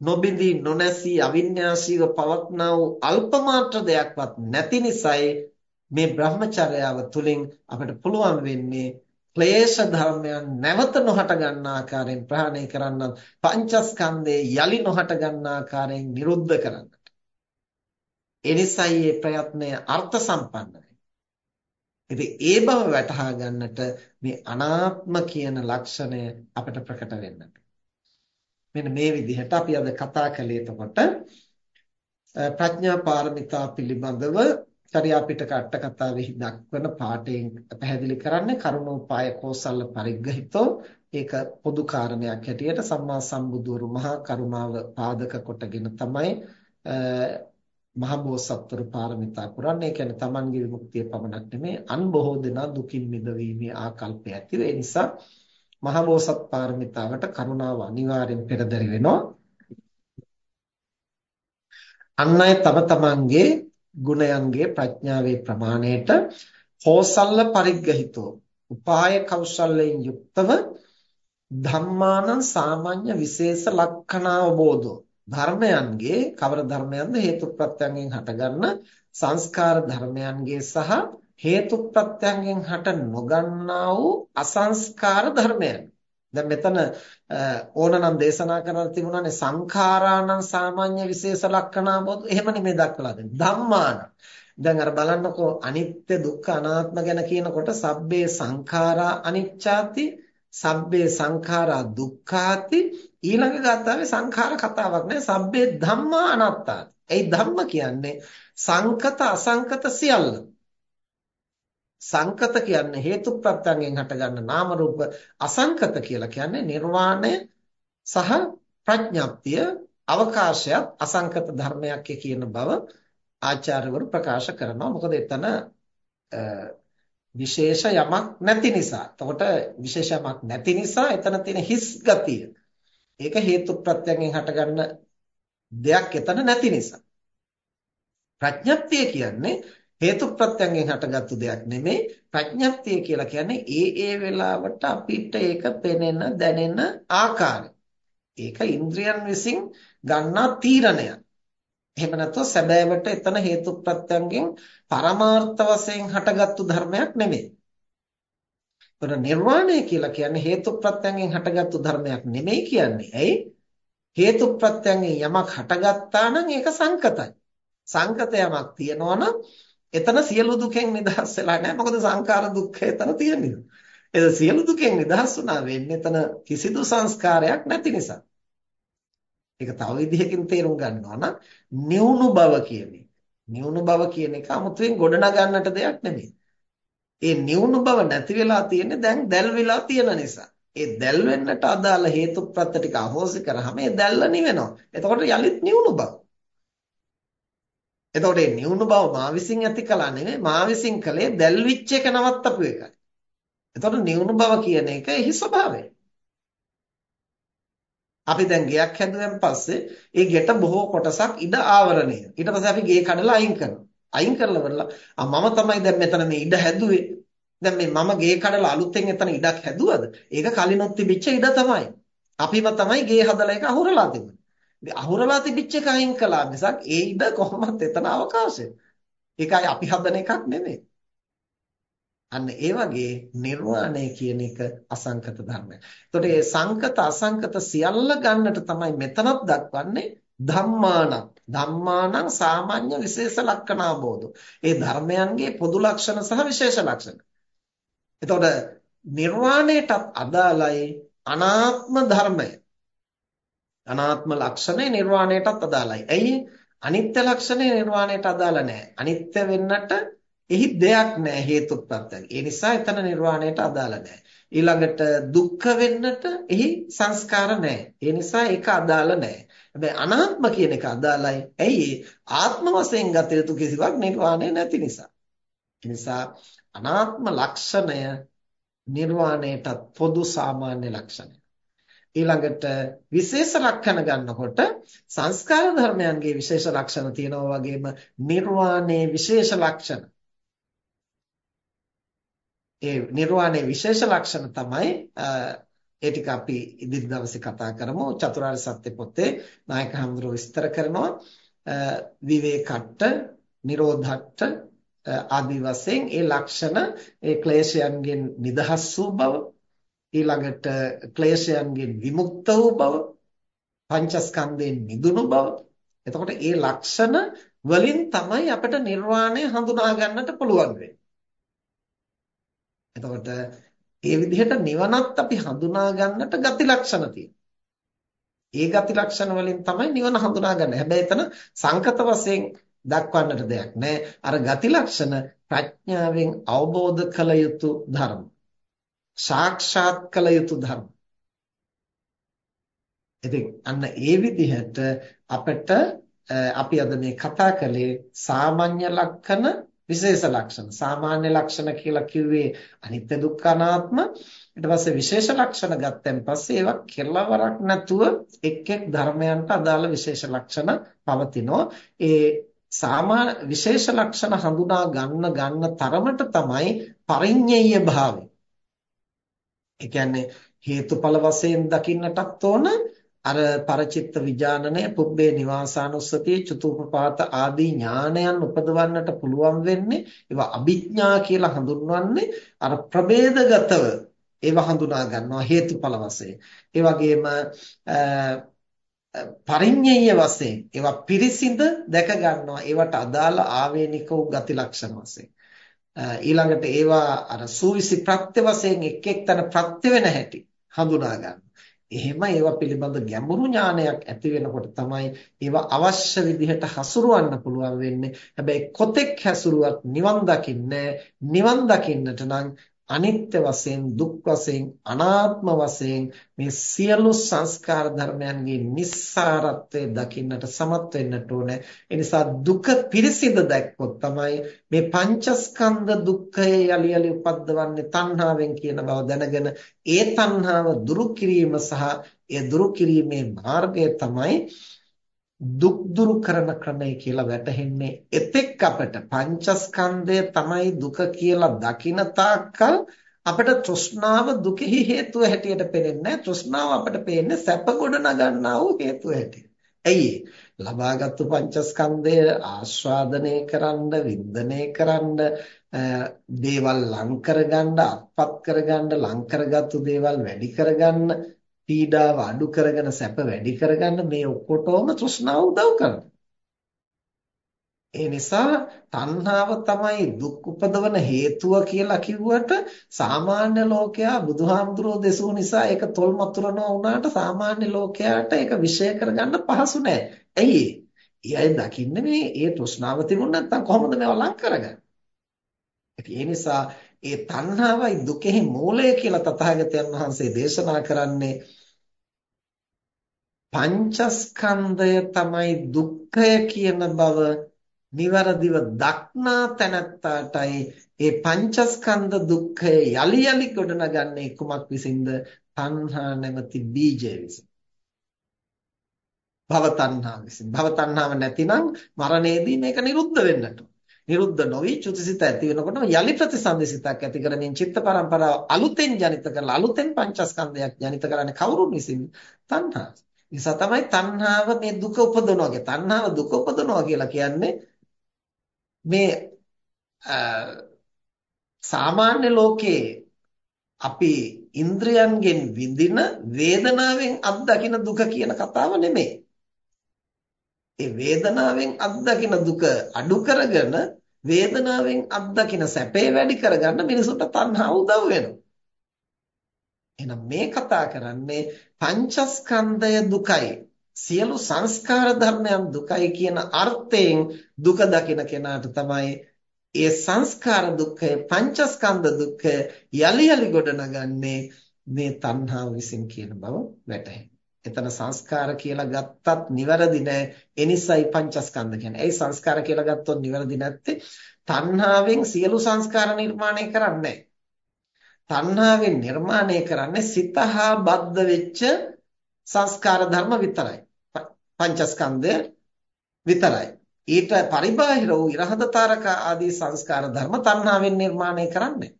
නොබිඳී නොනැසී අවිඤ්ඤාසීව පවත්නා වූ අල්ප මාත්‍ර දෙයක්වත් නැති නිසයි මේ බ්‍රහ්මචර්යාව තුළින් අපිට පුළුවන් වෙන්නේ ක්ලේශ ධර්මයන් නැවත නොහට ගන්නා ආකාරයෙන් ප්‍රහාණය කරන්නත් පංචස්කන්ධේ යලි නොහට ගන්නා ආකාරයෙන් නිරුද්ධ කරන්නට. එනිසයි මේ ප්‍රයත්නය අර්ථ සම්පන්නයි. ඉතින් ඒ බව වටහා ගන්නට මේ අනාත්ම කියන ලක්ෂණය අපිට ප්‍රකට වෙන්නට. මෙන්න මේ විදිහට අපි අද කතා කළේ එතකොට ප්‍රඥා පාරමිතා පිළිබඳව චර්යා පිටක අට කතාවෙහි දක්වන පාඩයෙන් පැහැදිලි කරන්නේ කරුණෝපාය කෝසල්ල පරිග්‍රහිතෝ ඒක පොදු කාරණයක් හැටියට සම්මා සම්බුදුවරු මහා කරුණාව පාදක කොටගෙන තමයි මහ බෝසත්වරු පාරමිතා පුරන්නේ. ඒ කියන්නේ Tamanගේ විමුක්තිය පමණක් නෙමෙයි අන් බොහෝ දෙනා දුකින් මිදවීමේ ආකල්පය ඇති ඒ නිසා මහ බෝසත් පාරමිතාවට කරුණාව අනිවාර්යෙන් පෙරදරි වෙනවා. අන් අය තම තමන්ගේ ගුණයන්ගේ ප්‍රඥාවේ ප්‍රමාණයට හෝසල්ල පරිග්‍රහිතෝ උපාය කෞශල්‍යයෙන් යුක්තව ධම්මානං සාමාන්‍ය විශේෂ ලක්ෂණ අවබෝධෝ ධර්මයන්ගේ කවර ධර්මයන්ද හේතුප්‍රත්‍යයෙන් හටගන්න සංස්කාර ධර්මයන්ගේ සහ හේතුප්‍රත්‍යයෙන් හට නොගන්නා වූ අසංස්කාර ධර්මයන්. දැන් මෙතන ඕනනම් දේශනා කරලා තිබුණානේ සංඛාරාණං සාමාන්‍ය විශේෂ ලක්ෂණා බොදු එහෙම නෙමෙයි දක්වලා දෙන්නේ. ධම්මාන. දැන් අර බලන්නකෝ අනිත්‍ය දුක්ඛ අනාත්ම ගැන කියනකොට සබ්බේ සංඛාරා අනිච්චාති සබ්බේ සංඛාරා දුක්ඛාති ඊළඟ ගාථාවේ සංඛාර කතාවක් නෑ සබ්බේ ධම්මා අනාත්තාති. ඒ ධම්ම කියන්නේ සංකත අසංකත සියල්ල. සංකත කියන්නේ හේතු ප්‍රත්‍යයෙන් හටගන්න නාම රූප අසංකත කියලා කියන්නේ නිර්වාණය සහ ප්‍රඥාප්තිය අවකාශයත් අසංකත ධර්මයක් කියන බව ආචාර්යවරු ප්‍රකාශ කරනවා මොකද එතන විශේෂ යමක් නැති නිසා. එතකොට විශේෂ යමක් නැති නිසා එතන තියෙන හිස් ගතිය. ඒක හේතු ප්‍රත්‍යයෙන් හටගන්න දෙයක් එතන නැති නිසා. ප්‍රඥප්තිය කියන්නේ හේතු ප්‍රත්‍යයෙන් හටගත්තු දෙයක් නෙමෙයි ප්‍රඥප්තිය කියලා කියන්නේ ඒ ඒ වෙලාවට අපිට ඒක පෙනෙන දැනෙන ආකාරය. ඒක ඉන්ද්‍රියන් විසින් ගන්නා තීරණයක්. එහෙම නැත්නම් සැබෑවට එතන හේතු ප්‍රත්‍යයෙන් පරමාර්ථ වශයෙන් හටගත්තු ධර්මයක් නෙමෙයි. ඒතර නිර්වාණය කියලා කියන්නේ හේතු ප්‍රත්‍යයෙන් හටගත්තු ධර්මයක් නෙමෙයි කියන්නේ. ඇයි? හේතු ප්‍රත්‍යයෙන් යමක් හටගත්තා නම් ඒක සංකතයි. සංකත යමක් තියෙනවා නම් එතන සියලු දුකෙන් නිදහස් වෙලා නැහැ. මොකද සංඛාර දුක්ඛ එතන තියෙන්නේ. එද සියලු දුකෙන් නිදහස් වුණා වෙන්නේ එතන කිසිදු සංස්කාරයක් නැති නිසා. ඒක තව විදිහකින් තේරුම් ගන්නවා නම් නිවුණු බව කියන්නේ. නිවුණු බව කියන එක 아무තෙන් ගොඩනගන්නට දෙයක් නෙමෙයි. ඒ නිවුණු බව නැති වෙලා තියෙන්නේ දැන් දැල් වෙලා තියෙන නිසා. ඒ දැල් වෙන්නට අදාළ හේතු ප්‍රත්‍ය ටික අහෝසි කරාම ඒ දැල්ල නිවෙනවා. එතකොට යලිත් නිවුණු බව. එතකොට මේ නිවුණු බව මා විසින් ඇති කළා නෙමෙයි මා විසින් කළේ දැල්විච් එක නවත්තපු එකයි. එතකොට නිවුණු බව කියන එක එහි ස්වභාවය. අපි දැන් ගෙයක් හැදුවෙන් පස්සේ ඒ ගෙට බොහෝ කොටසක් ඉඩ ආවරණය. ඊට පස්සේ අපි ගේ කඩලා අයින් කරනවා. අයින් කරලා වරලා මම තමයි දැන් මෙතන මේ ඉඩ හැදුවේ. දැන් මේ මම ගේ කඩලා අලුතෙන් එතන ඉඩක් හැදුවද? ඒක කලිනුත් තිබිච්ච ඉඩ තමයි. අපිම තමයි ගේ හදලා ඒක අහුරලා තිබුණේ. ඉතින් අහුරලා තිබිච්ච එක අයින් කළා මිසක් ඒ ඉඩ කොහොමද එතන අවකාශය. ඒකයි අපි හදන එකක් නෙමෙයි. අන්න ඒ වගේ නිර්වාණය කියන එක අසංකත ධර්මයක්. එතකොට මේ සංකත අසංකත සියල්ල ගන්නට තමයි මෙතනත් දක්වන්නේ ධම්මානං. ධම්මානං සාමාන්‍ය විශේෂ ලක්ෂණාබෝධ. ඒ ධර්මයන්ගේ පොදු ලක්ෂණ සහ විශේෂ ලක්ෂණ. එතකොට නිර්වාණයටත් අදාළයි අනාත්ම ධර්මය. අනාත්ම ලක්ෂණය නිර්වාණයටත් අදාළයි. ඇයි? අනිත්‍ය ලක්ෂණය නිර්වාණයට අදාළ නැහැ. අනිත්‍ය වෙන්නට එහි දෙයක් නැහැ හේතුප්‍රත්‍යයෙන්. ඒ නිසා එතන නිර්වාණයට අදාළ නැහැ. ඊළඟට දුක්ඛ වෙන්නට එහි සංස්කාර නැහැ. ඒ නිසා ඒක අදාළ නැහැ. හැබැයි අනාත්ම කියන එක අදාළයි. ඇයි ආත්ම වශයෙන් ගත යුතු කිසිවක් නිර්වාණය නැති නිසා. ඒ නිසා අනාත්ම ලක්ෂණය නිර්වාණයටත් පොදු සාමාන්‍ය ලක්ෂණය. ඊළඟට විශේෂ ලක්ෂණ ගන්නකොට සංස්කාර ධර්මයන්ගේ විශේෂ ලක්ෂණ තියෙනවා වගේම නිර්වාණයේ විශේෂ ලක්ෂණ. ඒ නිර්වාණයේ විශේෂ ලක්ෂණ තමයි ඒ ටික අපි ඉදිරි දවසේ කතා කරමු. චතුරාර්ය සත්‍ය පොතේ නායක හඳුරෝ විස්තර කරනවා. විවේකට්ට නිරෝධට්ට ආදී වශයෙන් ඒ ලක්ෂණ ඒ ක්ලේශයන්ගෙන් නිදහස් වූ බව ඊළඟට ක්ලේශයන්ගෙන් විමුක්ත වූ බව පංචස්කන්ධයෙන් මිදුණු බව එතකොට ඒ ලක්ෂණ වලින් තමයි අපිට නිර්වාණය හඳුනා ගන්නට පුළුවන් වෙන්නේ. එතකොට ඒ විදිහට නිවනත් අපි හඳුනා ගන්නට ගති ලක්ෂණ ඒ ගති ලක්ෂණ වලින් තමයි නිවන හඳුනා ගන්න. හැබැයි එතන සංකත වශයෙන් දක්වන්නට දෙයක් නැහැ. අර ගති ලක්ෂණ ප්‍රඥාවෙන් අවබෝධ කළ යුතු ධර්ම. සාක්ෂාත් කළ යුතු ධර්ම. ඉතින් අන්න ඒ විදිහට අපිට අපි අද මේ කතා කළේ සාමාන්‍ය ලක්ෂණ විශේෂ ලක්ෂණ. සාමාන්‍ය ලක්ෂණ කියලා කිව්වේ අනිත්‍ය දුක්ඛ අනාත්ම. ඊට පස්සේ විශේෂ ලක්ෂණ ගත්තන් පස්සේ ඒවා කෙලවරක් නැතුව එක් එක් ධර්මයන්ට අදාළ විශේෂ ලක්ෂණ පවතිනවා. ඒ සාමා විශේෂ ලක්ෂණ හඳුනා ගන්න ගන්න තරමට තමයි පරිඤ්ඤය භාවය. ඒ කියන්නේ හේතුඵල වශයෙන් දකින්නටත් ඕන. අර පරචිත්ත විඥානනය පුබ්බේ නිවාසානුස්සතිය චතුප්පපාත ආදී ඥානයන් උපදවන්නට පුළුවන් වෙන්නේ ඒවා අභිඥා කියලා හඳුන්වන්නේ අර ප්‍රභේදගතව ඒවා හඳුනා ගන්නවා හේතුඵල වශයෙන්. ඒ වගේම පරිඤ්ඤය වශයෙන් ඒවා පිරිසිඳ දැක ගන්නවා. ඒවට අදාළ ආවේනික වූ ගති ලක්ෂණ වශයෙන්. ඊළඟට ඒවා අර සූවිසි ප්‍රත්‍ය වශයෙන් එක් එක් තැන ප්‍රත්‍ය වෙන හැටි හඳුනා ගන්නවා එහෙම ඒවා පිළිබඳ ගැඹුරු ඥානයක් ඇති වෙනකොට තමයි ඒවා අවශ්‍ය විදිහට හසුරවන්න පුළුවන් වෙන්නේ. හැබැයි කොතෙක් හැසුරුවත් නිවන් දකින්නේ නිවන් දකින්නට නම් අනිත්‍ය වශයෙන් දුක් වශයෙන් අනාත්ම වශයෙන් මේ සියලු සංස්කාර ධර්මයන්ගේ නිස්සාරත්වය දකින්නට සමත් වෙන්නට ඕනේ. ඒ නිසා දුක පිරිසිඳ දැක්කොත් තමයි මේ පංචස්කන්ධ දුක්ඛය යලි යලි උපද්දවන්නේ තණ්හාවෙන් කියන බව දැනගෙන ඒ තණ්හාව දුරු කිරීම සහ ඒ දුරු කිරීමේ මාර්ගය තමයි දුක් දුරු කරන ක්‍රමය කියලා වැටහෙන්නේ එතෙක් අපට. පංචස්කන්ධය තමයි දුක කියලා දකින තාක්කල් අපට තෘෂ්ණාව දුකෙහි හේතුව හැටියට පේන්නේ තෘෂ්ණාව අපට පේන්නේ සැප ගොඩ නගන්නා වූ හේතුව හැටියට. ඇයි ලබාගත්තු පංචස්කන්ධය ආස්වාදනය කරන්න, වින්දනය කරන්න, දේවල් ලං කරගන්න, අත්පත් කරගන්න, ලං කරගත්තු දේවල් වැඩි කරගන්න පීඩාව අඩු කරගෙන සැප වැඩි කරගන්න මේ ඔක්කොටම තෘෂ්ණාව උදව් කරනවා. ඒ නිසා තණ්හාව තමයි දුක් උපදවන හේතුව කියලා කිව්වට සාමාන්‍ය ලෝකයා බුදුහාමුදුරෝ දෙසූ නිසා ඒක තොල් මතුරනවා වුණාට සාමාන්‍ය ලෝකයාට ඒක විශ්ය කරගන්න පහසු නෑ. ඇයි ඒ අය දකින්නේ මේ ඒ තෘෂ්ණාව තිබුණ නැත්නම් කොහොමද මේවා ලං කරගන්නේ? ඒ නිසා ඒ තණ්හාවයි දුකෙහි මූලය කියලා තථාගතයන් වහන්සේ දේශනා කරන්නේ පංචස්කන්ධය තමයි දුක්ඛය කියන බව નિවරදිව දක්නා තැනැත්තාටයි ඒ පංචස්කන්ධ දුක්ඛය යලි යලි ගොඩනගන්නේ කුමක් විසින්ද? තණ්හා නැමැති බීජය විසින්. භව තණ්හා විසින්. භව තණ්හාව නැතිනම් මරණයේදී මේක නිරුද්ධ වෙන්නට. නිරුද්ධ නොවි චුතිසිත ඇති වෙනකොටම යලි ප්‍රතිසන්දිසිතක් ඇති කරමින් චිත්ත පරම්පරාව අලුතෙන් ජනිත කරලා අලුතෙන් පංචස්කන්ධයක් ජනිත කරන්නේ කවුරුන් විසින්ද තණ්හා. නිසා තමයි තණ්හාව මේ දුක උපදවනවා කිය. තණ්හාව දුක උපදවනවා කියලා කියන්නේ මේ සාමාන්‍ය ලෝකයේ අපි ඉන්ද්‍රයන්ගෙන් විඳින වේදනාවෙන් අත්දකින දුක කියන කතාව නෙමෙයි. ඒ වේදනාවෙන් අත්දකින දුක අඩු කරගෙන වේදනාවෙන් අත්දකින සැපේ වැඩි කරගන්න මිනිසුන්ට තණ්හාව උදව් වෙනවා. එහෙනම් මේ කතා කරන්නේ පංචස්කන්ධය දුකයි සියලු සංස්කාර ධර්මයන් දුකයි කියන අර්ථයෙන් දුක දකින කෙනාට තමයි ඒ සංස්කාර දුක්ඛය පංචස්කන්ධ දුක්ඛය යලි යලි ගොඩනගන්නේ මේ තණ්හාව විසින් කියන බව වැටහෙනවා. එතන සංස්කාර කියලා ගත්තත් නිවැරදි නෑ. ඒ නිසායි පංචස්කන්ධ කියන්නේ. ඒ සංස්කාර කියලා ගත්තොත් නිවැරදි නැත්තේ තණ්හාවෙන් සියලු සංස්කාර නිර්මාණය කරන්නේ තණ්හාවෙන් නිර්මාණය කරන්නේ සිත හා බද්ධ වෙච්ච සංස්කාර ධර්ම විතරයි. පංචස්කන්ධය විතරයි. ඊට පරිබාහිර වූ ඉරහද තාරක ආදී සංස්කාර ධර්ම තණ්හාවෙන් නිර්මාණය කරන්නේ.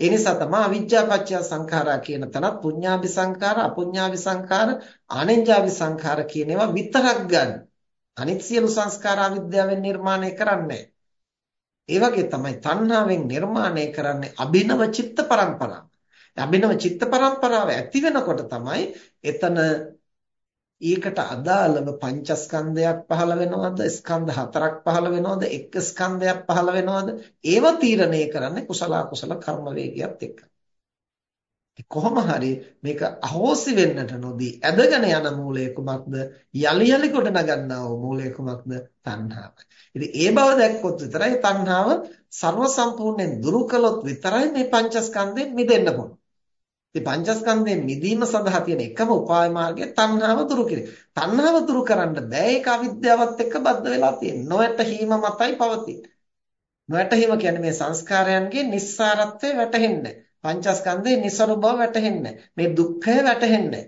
ඒ නිසා තමයි අවිජ්ජාපච්චය සංඛාරා කියන තැනත් පුඤ්ඤාභි සංඛාර, අපුඤ්ඤාභි සංඛාර, ආනෙන්ජාභි සංඛාර කියන ඒවා විතරක් ගන්න. අනිත් සියලු සංස්කාර අවිද්‍යාවෙන් නිර්මාණය කරන්නේ ඒ වගේ තමයි තණ්හාවෙන් නිර්මාණය කරන්නේ අභිනව චිත්ත පරම්පරාව. අභිනව චිත්ත පරම්පරාව ඇති වෙනකොට තමයි එතන ඊකට අදාළව පංචස්කන්ධයක් පහළ වෙනවද ස්කන්ධ හතරක් පහළ වෙනවද එක් ස්කන්ධයක් පහළ වෙනවද ඒව තීරණය කරන්නේ කුසල අකුසල කර්ම වේගයත් එක්ක කොහොම හරි මේක අහෝසි වෙන්නට නොදී ඇදගෙන යන මූලය කුමක්ද යලි යලි කොට නගන්නා වූ මූලය කුමක්ද තණ්හාවයි ඉතින් ඒ බව දැක්කොත් විතරයි තණ්හාව ਸਰව සම්පූර්ණයෙන් දුරු කළොත් විතරයි මේ පංචස්කන්ධයෙන් මිදෙන්න පුළුවන් ඉතින් පංචස්කන්ධයෙන් මිදීම සඳහා තියෙන එකම උපාය මාර්ගය තණ්හාව දුරු කිරීම. තණ්හාව දුරු කරන්න බෑ ඒක අවිද්‍යාවත් එක්ක බද්ධ වෙලා තියෙන්නේ. නොයැටීම මතයි පවතින්නේ. නොයැටීම කියන්නේ මේ සංස්කාරයන්ගේ නිස්සාරත්වය වැටහෙන්නේ පංචස්කන්ධයේ નિසරු බව වැටහෙන්නේ මේ දුක්ඛය වැටහෙන්නේ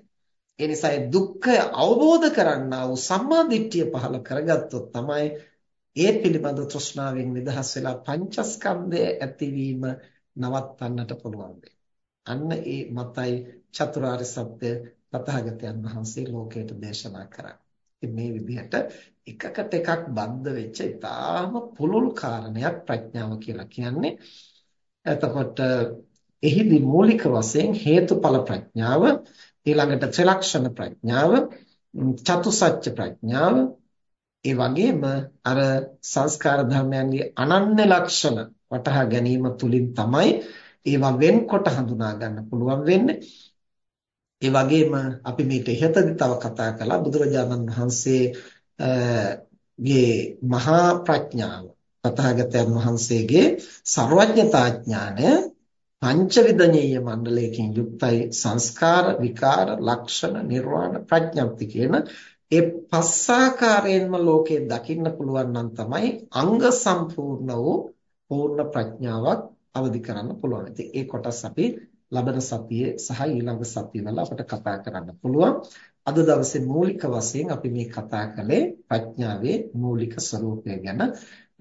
ඒ නිසා ඒ දුක්ඛය අවබෝධ කරන්නා වූ සම්මා දිට්ඨිය පහළ කරගත්තොත් තමයි ඒ පිළිබඳ තෘෂ්ණාවෙන් නිදහස් වෙලා පංචස්කන්ධය ඇතිවීම නවත්තන්නට පුළුවන් අන්න ඒ මතයි චතුරාර්ය සත්‍ය තථාගතයන් වහන්සේ ලෝකයට දේශනා කරා. මේ විදිහට එකකට එකක් බද්ධ වෙච්ච ඉතාම පුළුල් කාරණයක් ප්‍රඥාව කියලා කියන්නේ. එතකොට එහිදී මූලික වශයෙන් හේතුඵල ප්‍රඥාව ඊළඟට ත්‍රිලක්ෂණ ප්‍රඥාව චතුසත්‍ය ප්‍රඥාව ඒ වගේම අර සංස්කාර ධර්මයන්ගේ අනන්‍ය ලක්ෂණ වටහා ගැනීම තුලින් තමයි ඒවා වෙන්කොට හඳුනා ගන්න පුළුවන් වෙන්නේ. ඒ වගේම අපි මේක ඉහතදී තව කතා කළා බුදුරජාණන් වහන්සේ ගේ මහා ප්‍රඥාව තථාගතයන් වහන්සේගේ සර්වඥතා ඥානය පංචවිධනීය මණ්ඩලයකින් යුක්තයි සංස්කාර විකාර ලක්ෂණ නිර්වාණ ප්‍රඥප්ති කියන ඒ පස්සාකාරයෙන්ම ලෝකේ දකින්න පුළුවන් නම් තමයි අංග සම්පූර්ණ වූ පූර්ණ ප්‍රඥාවක් අවදි කරන්න පුළුවන්. ඉතින් ඒ කොටස් අපි ලබන සතියේ සහ ඊළඟ සතියවල අපිට කතා කරන්න පුළුවන්. අද දවසේ මූලික වශයෙන් අපි මේ කතා කළේ ප්‍රඥාවේ මූලික ස්වરૂපය ගැන.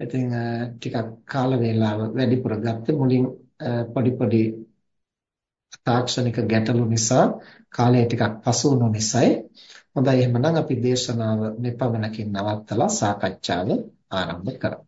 ඉතින් ටිකක් කාල වේලාව වැඩිපුර ගත්තේ මුලින් පොඩි පොඩි තාක්ෂණික ගැටලු නිසා කාලය ටිකක් පසු වුණු නිසායි. හොඳයි එහෙනම් අපි දේශනාව මෙපමණකින් නවත්තලා සාකච්ඡාව ආරම්භ කරමු.